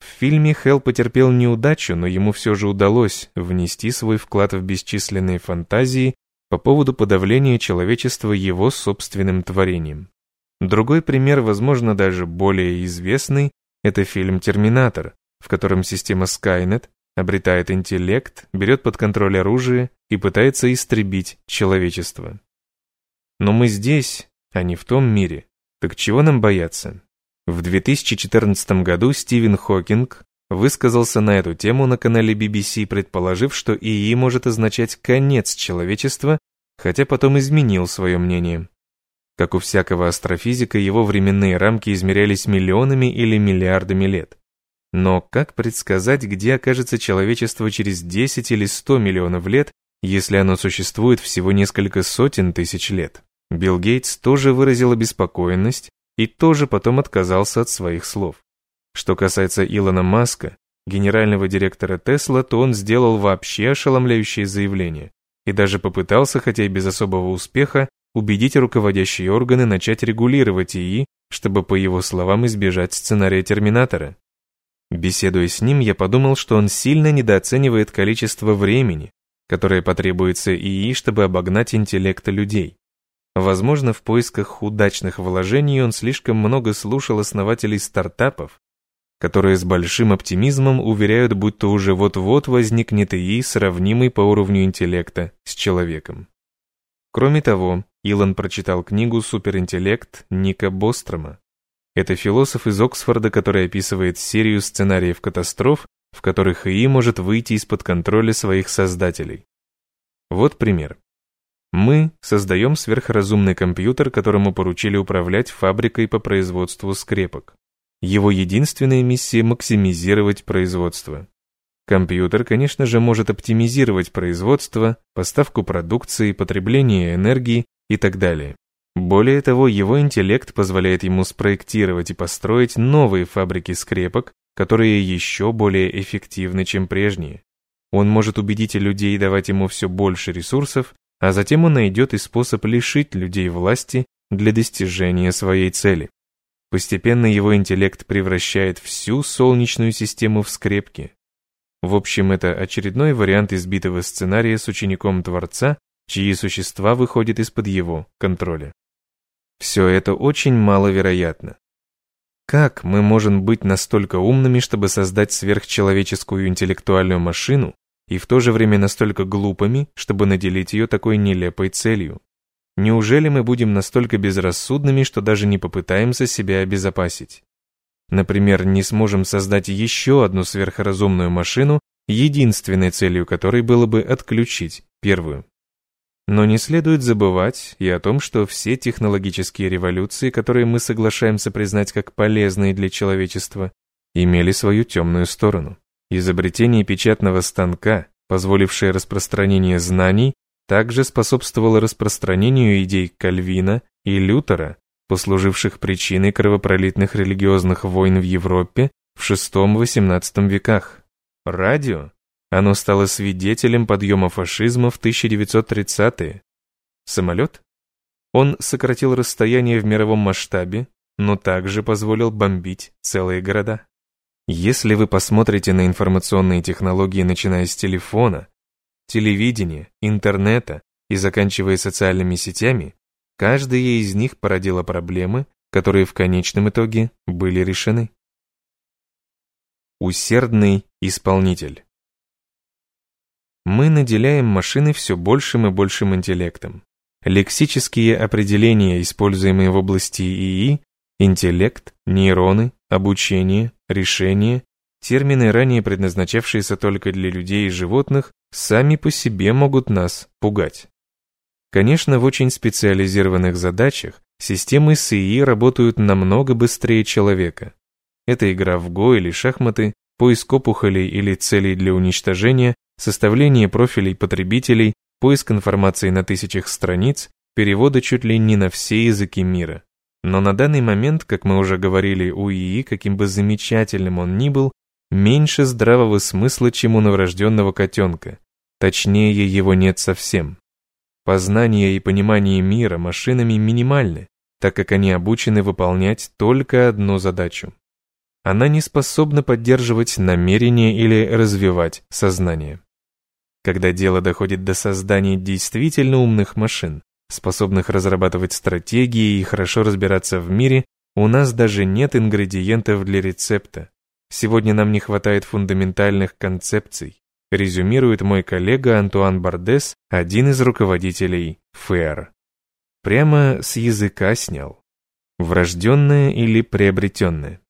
В фильме Хелл потерпел неудачу, но ему все же удалось внести свой вклад в бесчисленные фантазии по поводу подавления человечества его собственным творением. Другой пример, возможно, даже более известный, это фильм «Терминатор», в котором система Skynet обретает интеллект, берет под контроль оружие и пытается истребить человечество. Но мы здесь, а не в том мире. Так чего нам бояться? В 2014 году Стивен Хокинг высказался на эту тему на канале BBC, предположив, что ИИ может означать конец человечества, хотя потом изменил свое мнение. Как у всякого астрофизика, его временные рамки измерялись миллионами или миллиардами лет. Но как предсказать, где окажется человечество через 10 или 100 миллионов лет, если оно существует всего несколько сотен тысяч лет? Билл Гейтс тоже выразил обеспокоенность и тоже потом отказался от своих слов. Что касается Илона Маска, генерального директора Тесла, то он сделал вообще ошеломляющее заявление и даже попытался, хотя и без особого успеха, убедить руководящие органы начать регулировать ИИ, чтобы, по его словам, избежать сценария Терминатора. Беседуя с ним, я подумал, что он сильно недооценивает количество времени, которое потребуется ИИ, чтобы обогнать интеллект людей. Возможно, в поисках удачных вложений он слишком много слушал основателей стартапов, которые с большим оптимизмом уверяют, будто уже вот-вот возникнет ИИ, сравнимый по уровню интеллекта с человеком. Кроме того, Илон прочитал книгу «Суперинтеллект» Ника Бострома. Это философ из Оксфорда, который описывает серию сценариев катастроф, в которых ИИ может выйти из-под контроля своих создателей. Вот пример. Мы создаем сверхразумный компьютер, которому поручили управлять фабрикой по производству скрепок. Его единственная миссия – максимизировать производство. Компьютер, конечно же, может оптимизировать производство, поставку продукции, потребление энергии и так далее. Более того, его интеллект позволяет ему спроектировать и построить новые фабрики скрепок, которые еще более эффективны, чем прежние. Он может убедить людей давать ему все больше ресурсов а затем он найдет и способ лишить людей власти для достижения своей цели. Постепенно его интеллект превращает всю Солнечную систему в скрепки. В общем, это очередной вариант избитого сценария с учеником Творца, чьи существа выходят из-под его контроля. Все это очень маловероятно. Как мы можем быть настолько умными, чтобы создать сверхчеловеческую интеллектуальную машину, и в то же время настолько глупыми, чтобы наделить ее такой нелепой целью? Неужели мы будем настолько безрассудными, что даже не попытаемся себя обезопасить? Например, не сможем создать еще одну сверхразумную машину, единственной целью которой было бы отключить первую. Но не следует забывать и о том, что все технологические революции, которые мы соглашаемся признать как полезные для человечества, имели свою темную сторону. Изобретение печатного станка, позволившее распространение знаний, также способствовало распространению идей Кальвина и Лютера, послуживших причиной кровопролитных религиозных войн в Европе в VI-XVIII веках. Радио. Оно стало свидетелем подъема фашизма в 1930-е. Самолет? Он сократил расстояние в мировом масштабе, но также позволил бомбить целые города. Если вы посмотрите на информационные технологии, начиная с телефона, телевидения, интернета и заканчивая социальными сетями, каждая из них породила проблемы, которые в конечном итоге были решены. Усердный исполнитель Мы наделяем машины все большим и большим интеллектом. Лексические определения, используемые в области ИИ, интеллект, нейроны, обучение, решение, термины, ранее предназначавшиеся только для людей и животных, сами по себе могут нас пугать. Конечно, в очень специализированных задачах системы СИИ работают намного быстрее человека. Это игра в ГО или шахматы, поиск опухолей или целей для уничтожения, составление профилей потребителей, поиск информации на тысячах страниц, переводы чуть ли не на все языки мира. Но на данный момент, как мы уже говорили, у ИИ, каким бы замечательным он ни был, меньше здравого смысла, чем у новорожденного котенка. Точнее, его нет совсем. Познание и понимание мира машинами минимальны, так как они обучены выполнять только одну задачу. Она не способна поддерживать намерение или развивать сознание. Когда дело доходит до создания действительно умных машин, способных разрабатывать стратегии и хорошо разбираться в мире, у нас даже нет ингредиентов для рецепта. Сегодня нам не хватает фундаментальных концепций, резюмирует мой коллега Антуан Бардес, один из руководителей ФЭР. Прямо с языка снял. Врожденное или приобретенное.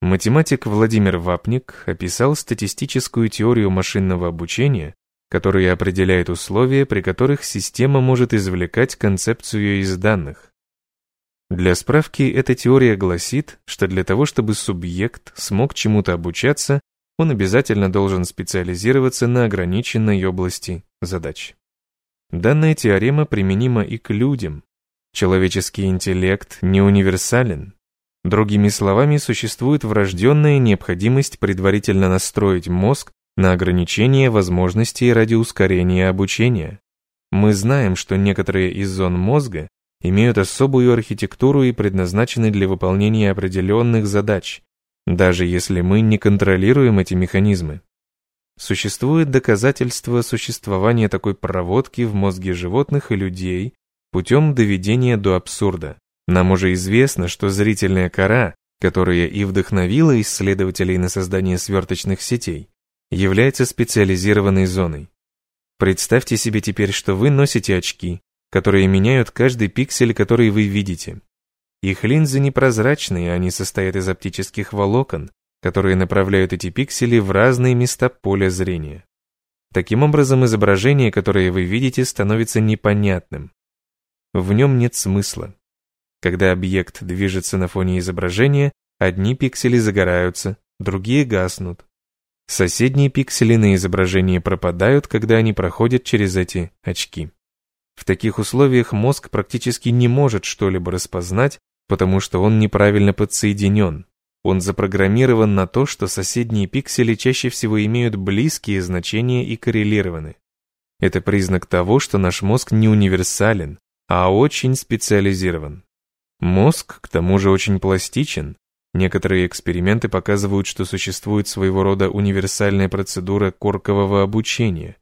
Математик Владимир Вапник описал статистическую теорию машинного обучения, которые определяют условия, при которых система может извлекать концепцию из данных. Для справки, эта теория гласит, что для того, чтобы субъект смог чему-то обучаться, он обязательно должен специализироваться на ограниченной области задач. Данная теорема применима и к людям. Человеческий интеллект не универсален. Другими словами, существует врожденная необходимость предварительно настроить мозг на ограничение возможностей ради ускорения обучения. Мы знаем, что некоторые из зон мозга имеют особую архитектуру и предназначены для выполнения определенных задач, даже если мы не контролируем эти механизмы. Существует доказательство существования такой проводки в мозге животных и людей путем доведения до абсурда. Нам уже известно, что зрительная кора, которая и вдохновила исследователей на создание сверточных сетей, является специализированной зоной. Представьте себе теперь, что вы носите очки, которые меняют каждый пиксель, который вы видите. Их линзы непрозрачные, они состоят из оптических волокон, которые направляют эти пиксели в разные места поля зрения. Таким образом, изображение, которое вы видите, становится непонятным. В нем нет смысла. Когда объект движется на фоне изображения, одни пиксели загораются, другие гаснут. Соседние пиксели на изображении пропадают, когда они проходят через эти очки. В таких условиях мозг практически не может что-либо распознать, потому что он неправильно подсоединен. Он запрограммирован на то, что соседние пиксели чаще всего имеют близкие значения и коррелированы. Это признак того, что наш мозг не универсален, а очень специализирован. Мозг, к тому же, очень пластичен, Некоторые эксперименты показывают, что существует своего рода универсальная процедура коркового обучения,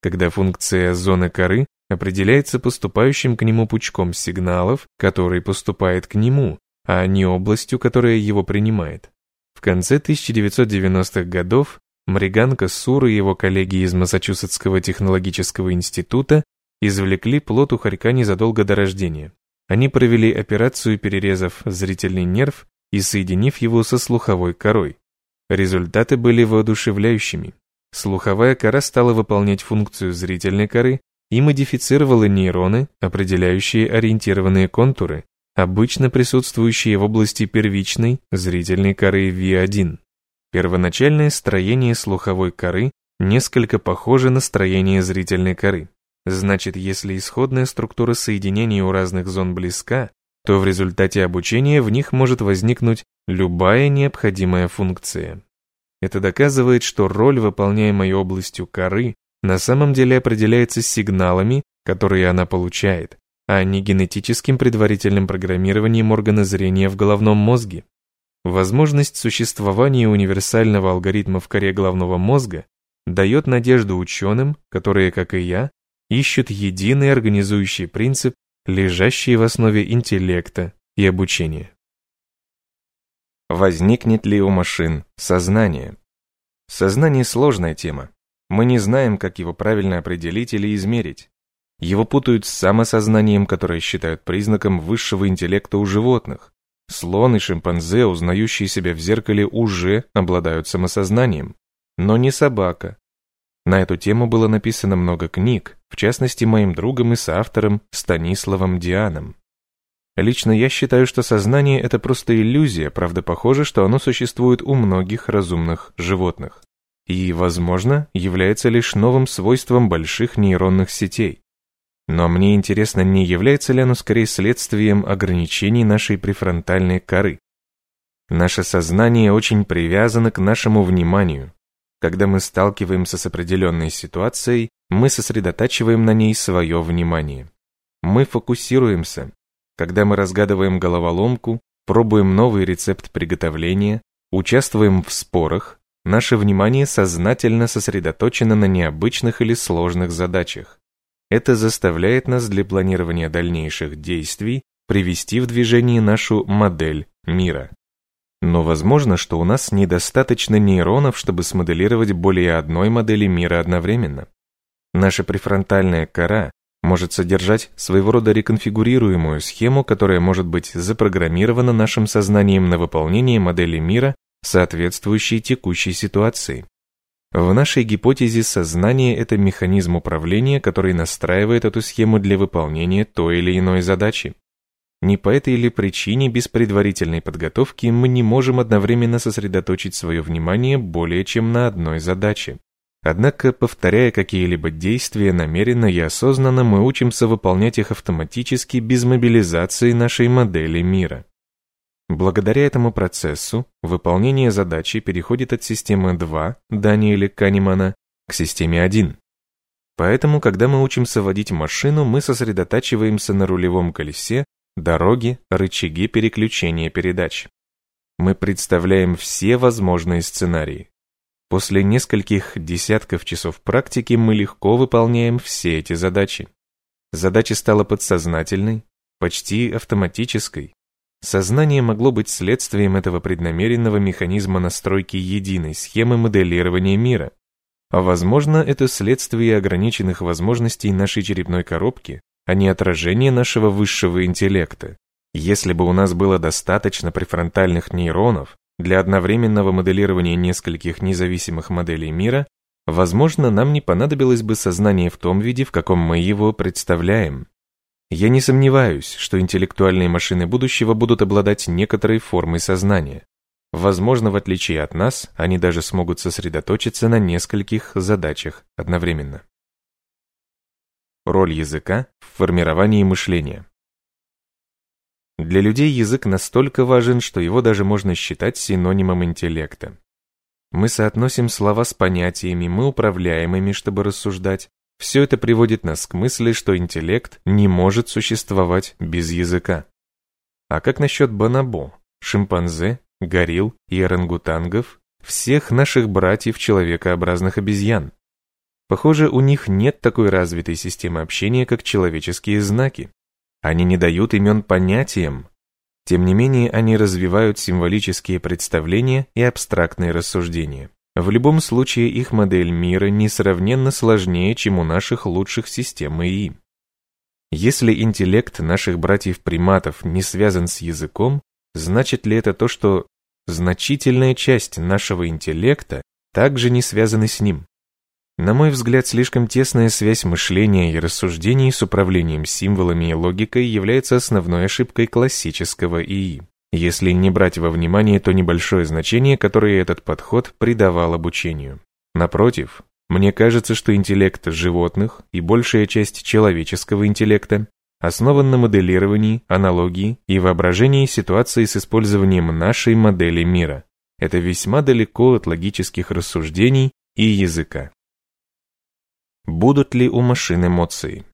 когда функция зоны коры определяется поступающим к нему пучком сигналов, который поступает к нему, а не областью, которая его принимает. В конце 1990-х годов Мриганка Сур и его коллеги из Массачусетского технологического института извлекли плод у хорька незадолго до рождения. Они провели операцию, перерезав зрительный нерв и соединив его со слуховой корой. Результаты были воодушевляющими. Слуховая кора стала выполнять функцию зрительной коры и модифицировала нейроны, определяющие ориентированные контуры, обычно присутствующие в области первичной зрительной коры V1. Первоначальное строение слуховой коры несколько похоже на строение зрительной коры. Значит, если исходная структура соединений у разных зон близка, то в результате обучения в них может возникнуть любая необходимая функция. Это доказывает, что роль, выполняемая областью коры, на самом деле определяется сигналами, которые она получает, а не генетическим предварительным программированием органа зрения в головном мозге. Возможность существования универсального алгоритма в коре головного мозга дает надежду ученым, которые, как и я, ищут единый организующий принцип, лежащий в основе интеллекта и обучения. Возникнет ли у машин сознание? Сознание – сложная тема. Мы не знаем, как его правильно определить или измерить. Его путают с самосознанием, которое считают признаком высшего интеллекта у животных. Слон и шимпанзе, узнающие себя в зеркале, уже обладают самосознанием. Но не собака. На эту тему было написано много книг, в частности, моим другом и соавтором Станиславом Дианом. Лично я считаю, что сознание – это просто иллюзия, правда похоже, что оно существует у многих разумных животных. И, возможно, является лишь новым свойством больших нейронных сетей. Но мне интересно, не является ли оно скорее следствием ограничений нашей префронтальной коры. Наше сознание очень привязано к нашему вниманию. Когда мы сталкиваемся с определенной ситуацией, мы сосредотачиваем на ней свое внимание. Мы фокусируемся, когда мы разгадываем головоломку, пробуем новый рецепт приготовления, участвуем в спорах, наше внимание сознательно сосредоточено на необычных или сложных задачах. Это заставляет нас для планирования дальнейших действий привести в движение нашу модель мира. Но возможно, что у нас недостаточно нейронов, чтобы смоделировать более одной модели мира одновременно. Наша префронтальная кора может содержать своего рода реконфигурируемую схему, которая может быть запрограммирована нашим сознанием на выполнение модели мира, соответствующей текущей ситуации. В нашей гипотезе сознание – это механизм управления, который настраивает эту схему для выполнения той или иной задачи. Не по этой или причине без предварительной подготовки мы не можем одновременно сосредоточить свое внимание более чем на одной задаче. Однако, повторяя какие-либо действия намеренно и осознанно, мы учимся выполнять их автоматически без мобилизации нашей модели мира. Благодаря этому процессу выполнение задачи переходит от системы 2 Даниэля Канемана к системе 1. Поэтому, когда мы учимся водить машину, мы сосредотачиваемся на рулевом колесе, дороге, рычаге переключения передач. Мы представляем все возможные сценарии. После нескольких десятков часов практики мы легко выполняем все эти задачи. Задача стала подсознательной, почти автоматической. Сознание могло быть следствием этого преднамеренного механизма настройки единой схемы моделирования мира. А возможно, это следствие ограниченных возможностей нашей черепной коробки, а не отражение нашего высшего интеллекта. Если бы у нас было достаточно префронтальных нейронов, для одновременного моделирования нескольких независимых моделей мира, возможно, нам не понадобилось бы сознание в том виде, в каком мы его представляем. Я не сомневаюсь, что интеллектуальные машины будущего будут обладать некоторой формой сознания. Возможно, в отличие от нас, они даже смогут сосредоточиться на нескольких задачах одновременно. Роль языка в формировании мышления. Для людей язык настолько важен, что его даже можно считать синонимом интеллекта. Мы соотносим слова с понятиями, мы управляем ими, чтобы рассуждать. Все это приводит нас к мысли, что интеллект не может существовать без языка. А как насчет бонобо, шимпанзе, горилл и орангутангов, всех наших братьев человекообразных обезьян? Похоже, у них нет такой развитой системы общения, как человеческие знаки. Они не дают имен понятиям. Тем не менее, они развивают символические представления и абстрактные рассуждения. В любом случае, их модель мира несравненно сложнее, чем у наших лучших систем ИИ. Если интеллект наших братьев-приматов не связан с языком, значит ли это то, что значительная часть нашего интеллекта также не связана с ним? На мой взгляд, слишком тесная связь мышления и рассуждений с управлением символами и логикой является основной ошибкой классического ИИ. если не брать во внимание то небольшое значение, которое этот подход придавал обучению. Напротив, мне кажется, что интеллект животных и большая часть человеческого интеллекта основан на моделировании, аналогии и воображении ситуации с использованием нашей модели мира. Это весьма далеко от логических рассуждений и языка. Будут ли у машин эмоции?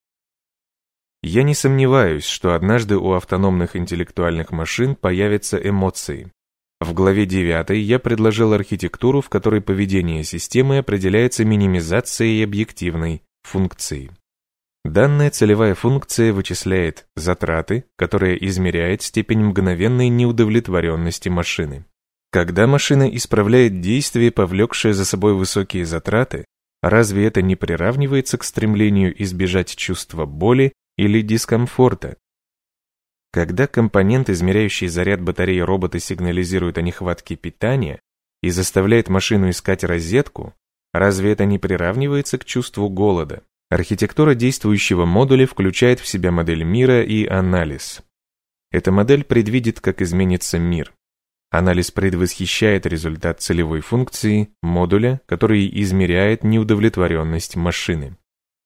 Я не сомневаюсь, что однажды у автономных интеллектуальных машин появятся эмоции. В главе 9 я предложил архитектуру, в которой поведение системы определяется минимизацией объективной функции. Данная целевая функция вычисляет затраты, которые измеряет степень мгновенной неудовлетворенности машины. Когда машина исправляет действие, повлекшее за собой высокие затраты, разве это не приравнивается к стремлению избежать чувства боли или дискомфорта? Когда компонент, измеряющий заряд батареи робота, сигнализирует о нехватке питания и заставляет машину искать розетку, разве это не приравнивается к чувству голода? Архитектура действующего модуля включает в себя модель мира и анализ. Эта модель предвидит, как изменится мир. Анализ предвосхищает результат целевой функции модуля, который измеряет неудовлетворенность машины.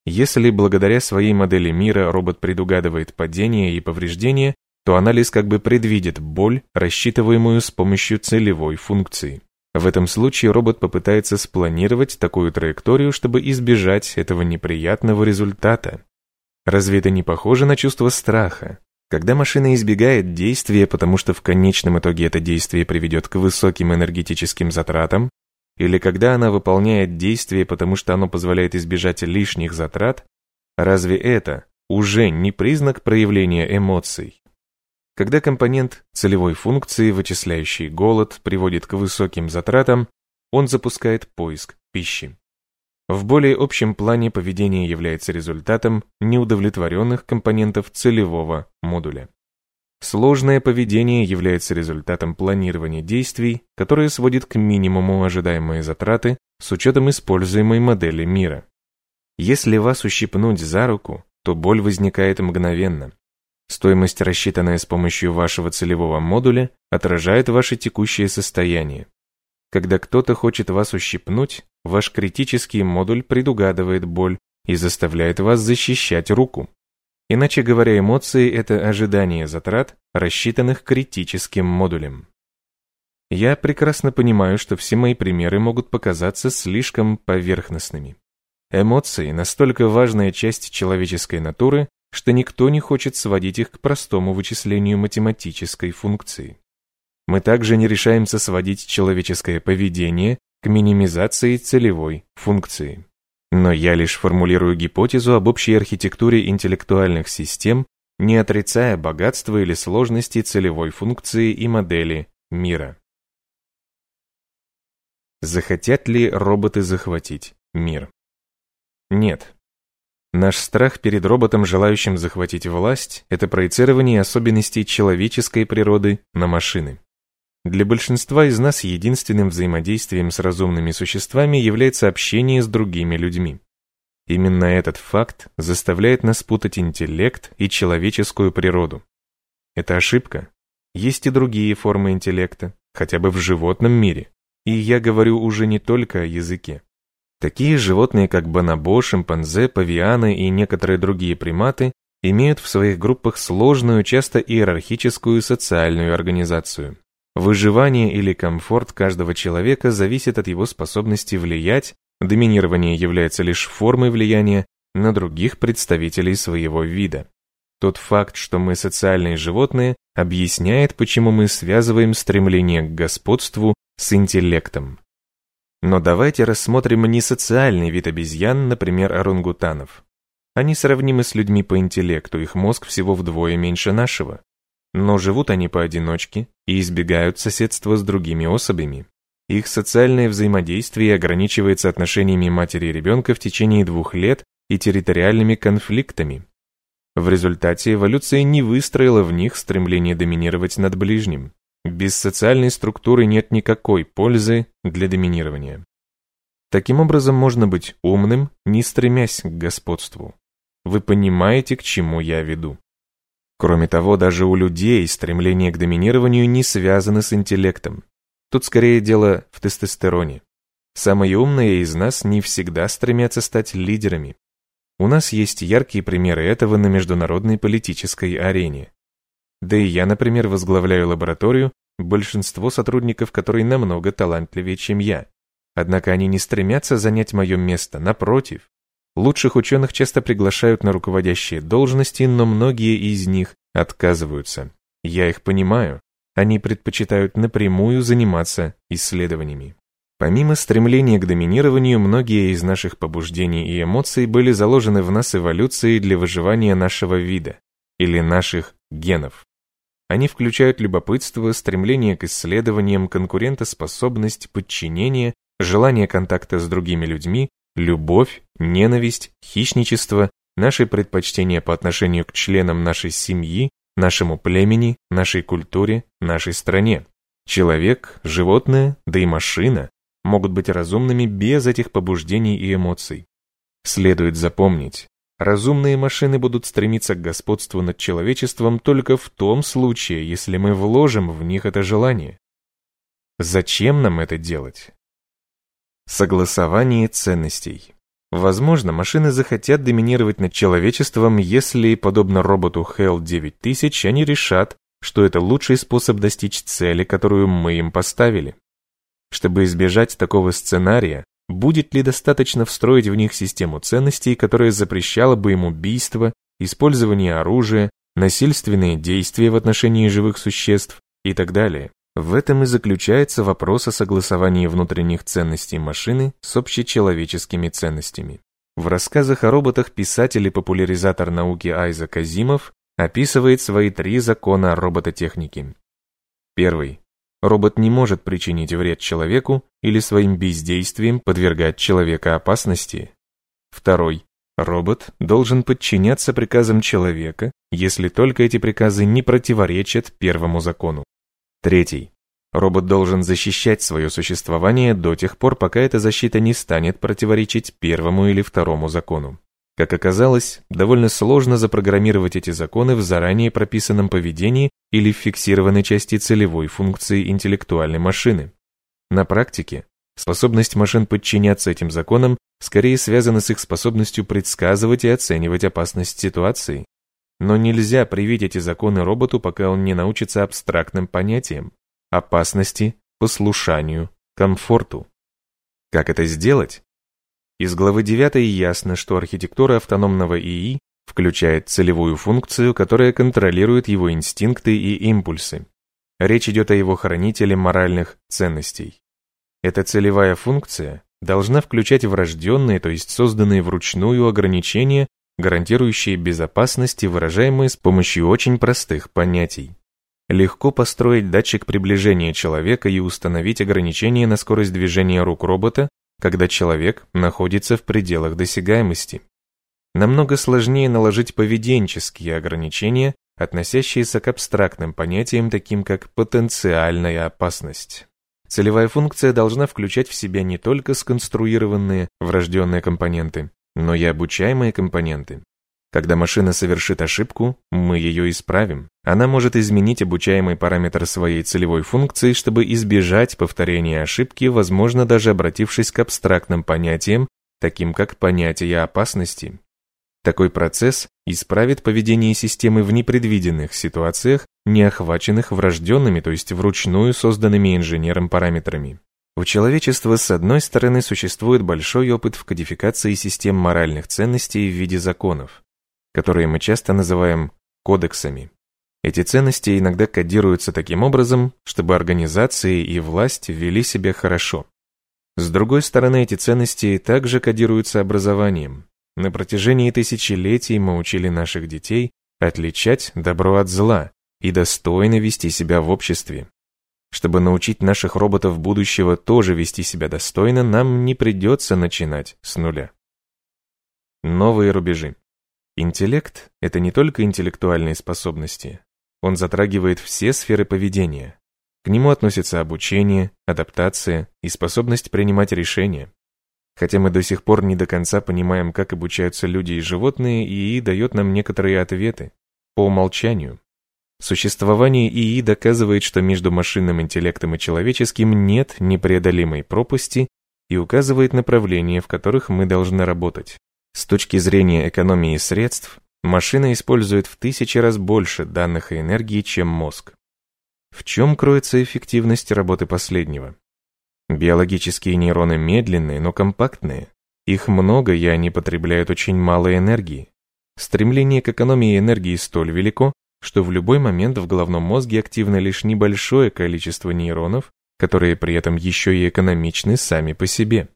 Если благодаря своей модели мира робот предугадывает падение и повреждения, то анализ как бы предвидит боль, рассчитываемую с помощью целевой функции. В этом случае робот попытается спланировать такую траекторию, чтобы избежать этого неприятного результата. Разве это не похоже на чувство страха? Когда машина избегает действия, потому что в конечном итоге это действие приведет к высоким энергетическим затратам, или когда она выполняет действие, потому что оно позволяет избежать лишних затрат, разве это уже не признак проявления эмоций? Когда компонент целевой функции, вычисляющий голод, приводит к высоким затратам, он запускает поиск пищи. В более общем плане поведение является результатом неудовлетворенных компонентов целевого модуля. Сложное поведение является результатом планирования действий, которое сводит к минимуму ожидаемые затраты с учетом используемой модели мира. Если вас ущипнуть за руку, то боль возникает мгновенно. Стоимость, рассчитанная с помощью вашего целевого модуля, отражает ваше текущее состояние. Когда кто-то хочет вас ущипнуть, ваш критический модуль предугадывает боль и заставляет вас защищать руку. Иначе говоря, эмоции – это ожидание затрат, рассчитанных критическим модулем. Я прекрасно понимаю, что все мои примеры могут показаться слишком поверхностными. Эмоции – настолько важная часть человеческой натуры, что никто не хочет сводить их к простому вычислению математической функции. Мы также не решаемся сводить человеческое поведение к минимизации целевой функции. Но я лишь формулирую гипотезу об общей архитектуре интеллектуальных систем, не отрицая богатство или сложности целевой функции и модели мира. Захотят ли роботы захватить мир? Нет. Наш страх перед роботом, желающим захватить власть, это проецирование особенностей человеческой природы на машины. Для большинства из нас единственным взаимодействием с разумными существами является общение с другими людьми. Именно этот факт заставляет нас путать интеллект и человеческую природу. Это ошибка. Есть и другие формы интеллекта, хотя бы в животном мире. И я говорю уже не только о языке. Такие животные, как бонобо, шимпанзе, павианы и некоторые другие приматы, имеют в своих группах сложную, часто иерархическую социальную организацию. Выживание или комфорт каждого человека зависит от его способности влиять, доминирование является лишь формой влияния на других представителей своего вида. Тот факт, что мы социальные животные, объясняет, почему мы связываем стремление к господству с интеллектом. Но давайте рассмотрим не социальный вид обезьян, например, орангутанов. Они сравнимы с людьми по интеллекту, их мозг всего вдвое меньше нашего. Но живут они поодиночке и избегают соседства с другими особями. Их социальное взаимодействие ограничивается отношениями матери и ребенка в течение двух лет и территориальными конфликтами. В результате эволюция не выстроила в них стремление доминировать над ближним. Без социальной структуры нет никакой пользы для доминирования. Таким образом, можно быть умным, не стремясь к господству. Вы понимаете, к чему я веду. Кроме того, даже у людей стремление к доминированию не связано с интеллектом. Тут скорее дело в тестостероне. Самые умные из нас не всегда стремятся стать лидерами. У нас есть яркие примеры этого на международной политической арене. Да и я, например, возглавляю лабораторию, большинство сотрудников которой намного талантливее, чем я. Однако они не стремятся занять мое место, напротив. Лучших ученых часто приглашают на руководящие должности, но многие из них отказываются. Я их понимаю. Они предпочитают напрямую заниматься исследованиями. Помимо стремления к доминированию, многие из наших побуждений и эмоций были заложены в нас эволюцией для выживания нашего вида или наших генов. Они включают любопытство, стремление к исследованиям, конкурентоспособность, подчинение, желание контакта с другими людьми, любовь, ненависть, хищничество, наши предпочтения по отношению к членам нашей семьи, нашему племени, нашей культуре, нашей стране. Человек, животное, да и машина могут быть разумными без этих побуждений и эмоций. Следует запомнить, разумные машины будут стремиться к господству над человечеством только в том случае, если мы вложим в них это желание. Зачем нам это делать? Согласование ценностей. Возможно, машины захотят доминировать над человечеством, если, подобно роботу HAL 9000, они решат, что это лучший способ достичь цели, которую мы им поставили. Чтобы избежать такого сценария, будет ли достаточно встроить в них систему ценностей, которая запрещала бы им убийство, использование оружия, насильственные действия в отношении живых существ и так далее. В этом и заключается вопрос о согласовании внутренних ценностей машины с общечеловеческими ценностями. В рассказах о роботах писатель и популяризатор науки Айзек Азимов описывает свои три закона робототехники. Первый. Робот не может причинить вред человеку или своим бездействием подвергать человека опасности. Второй. Робот должен подчиняться приказам человека, если только эти приказы не противоречат первому закону. Третий. Робот должен защищать свое существование до тех пор, пока эта защита не станет противоречить первому или второму закону. Как оказалось, довольно сложно запрограммировать эти законы в заранее прописанном поведении или в фиксированной части целевой функции интеллектуальной машины. На практике, способность машин подчиняться этим законам скорее связана с их способностью предсказывать и оценивать опасность ситуации. Но нельзя привить эти законы роботу, пока он не научится абстрактным понятиям – опасности, послушанию, комфорту. Как это сделать? Из главы 9 ясно, что архитектура автономного ИИ включает целевую функцию, которая контролирует его инстинкты и импульсы. Речь идет о его хранителе моральных ценностей. Эта целевая функция должна включать врожденные, то есть созданные вручную ограничения, гарантирующие безопасность и выражаемые с помощью очень простых понятий. Легко построить датчик приближения человека и установить ограничения на скорость движения рук робота, когда человек находится в пределах досягаемости. Намного сложнее наложить поведенческие ограничения, относящиеся к абстрактным понятиям, таким как потенциальная опасность. Целевая функция должна включать в себя не только сконструированные врожденные компоненты, но и обучаемые компоненты. Когда машина совершит ошибку, мы ее исправим. Она может изменить обучаемый параметр своей целевой функции, чтобы избежать повторения ошибки, возможно, даже обратившись к абстрактным понятиям, таким как понятие опасности. Такой процесс исправит поведение системы в непредвиденных ситуациях, не охваченных врожденными, то есть вручную созданными инженером параметрами. У человечества, с одной стороны, существует большой опыт в кодификации систем моральных ценностей в виде законов которые мы часто называем кодексами. Эти ценности иногда кодируются таким образом, чтобы организации и власть вели себя хорошо. С другой стороны, эти ценности также кодируются образованием. На протяжении тысячелетий мы учили наших детей отличать добро от зла и достойно вести себя в обществе. Чтобы научить наших роботов будущего тоже вести себя достойно, нам не придется начинать с нуля. Новые рубежи. Интеллект – это не только интеллектуальные способности. Он затрагивает все сферы поведения. К нему относятся обучение, адаптация и способность принимать решения. Хотя мы до сих пор не до конца понимаем, как обучаются люди и животные, ИИ дает нам некоторые ответы. по умолчанию. Существование ИИ доказывает, что между машинным интеллектом и человеческим нет непреодолимой пропасти и указывает направления, в которых мы должны работать. С точки зрения экономии средств, машина использует в тысячи раз больше данных и энергии, чем мозг. В чем кроется эффективность работы последнего? Биологические нейроны медленные, но компактные. Их много, и они потребляют очень мало энергии. Стремление к экономии энергии столь велико, что в любой момент в головном мозге активно лишь небольшое количество нейронов, которые при этом еще и экономичны сами по себе.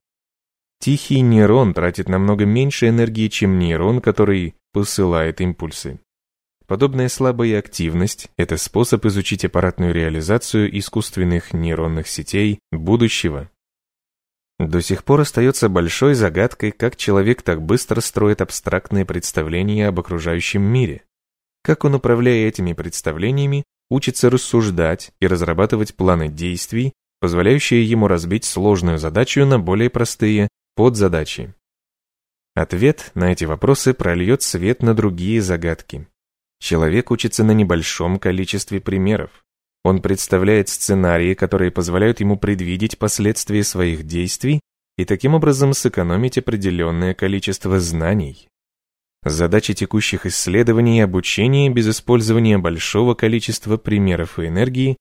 Тихий нейрон тратит намного меньше энергии, чем нейрон, который посылает импульсы. Подобная слабая активность – это способ изучить аппаратную реализацию искусственных нейронных сетей будущего. До сих пор остается большой загадкой, как человек так быстро строит абстрактные представления об окружающем мире. Как он, управляя этими представлениями, учится рассуждать и разрабатывать планы действий, позволяющие ему разбить сложную задачу на более простые подзадачи. Ответ на эти вопросы прольет свет на другие загадки. Человек учится на небольшом количестве примеров. Он представляет сценарии, которые позволяют ему предвидеть последствия своих действий и таким образом сэкономить определенное количество знаний. Задача текущих исследований и обучения без использования большого количества примеров и энергии,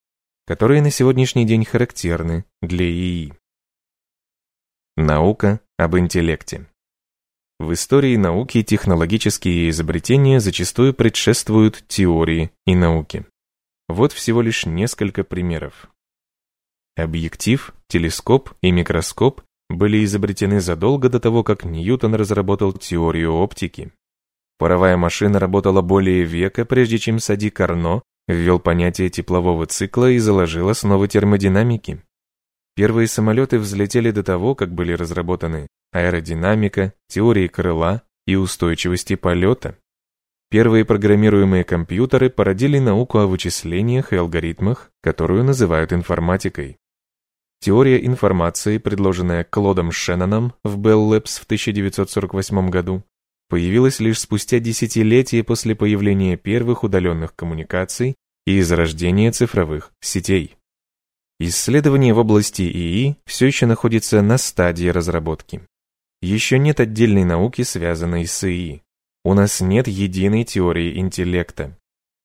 которые на сегодняшний день характерны для ИИ. Наука об интеллекте. В истории науки технологические изобретения зачастую предшествуют теории и науке. Вот всего лишь несколько примеров. Объектив, телескоп и микроскоп были изобретены задолго до того, как Ньютон разработал теорию оптики. Паровая машина работала более века, прежде чем Сади Карно ввел понятие теплового цикла и заложил основы термодинамики. Первые самолеты взлетели до того, как были разработаны аэродинамика, теории крыла и устойчивости полета. Первые программируемые компьютеры породили науку о вычислениях и алгоритмах, которую называют информатикой. Теория информации, предложенная Клодом Шенноном в Bell Labs в 1948 году, появилась лишь спустя десятилетия после появления первых удаленных коммуникаций и зарождения цифровых сетей. Исследование в области ИИ все еще находится на стадии разработки. Еще нет отдельной науки, связанной с ИИ. У нас нет единой теории интеллекта.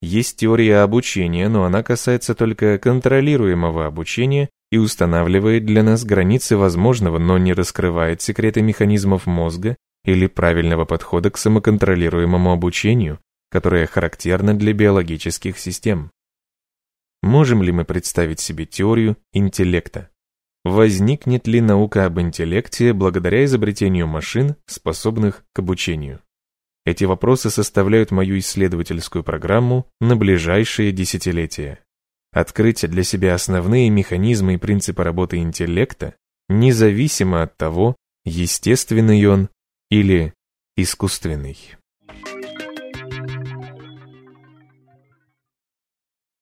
Есть теория обучения, но она касается только контролируемого обучения и устанавливает для нас границы возможного, но не раскрывает секреты механизмов мозга или правильного подхода к самоконтролируемому обучению, которое характерно для биологических систем. Можем ли мы представить себе теорию интеллекта? Возникнет ли наука об интеллекте благодаря изобретению машин, способных к обучению? Эти вопросы составляют мою исследовательскую программу на ближайшие десятилетия. Открыть для себя основные механизмы и принципы работы интеллекта, независимо от того, естественный он или искусственный.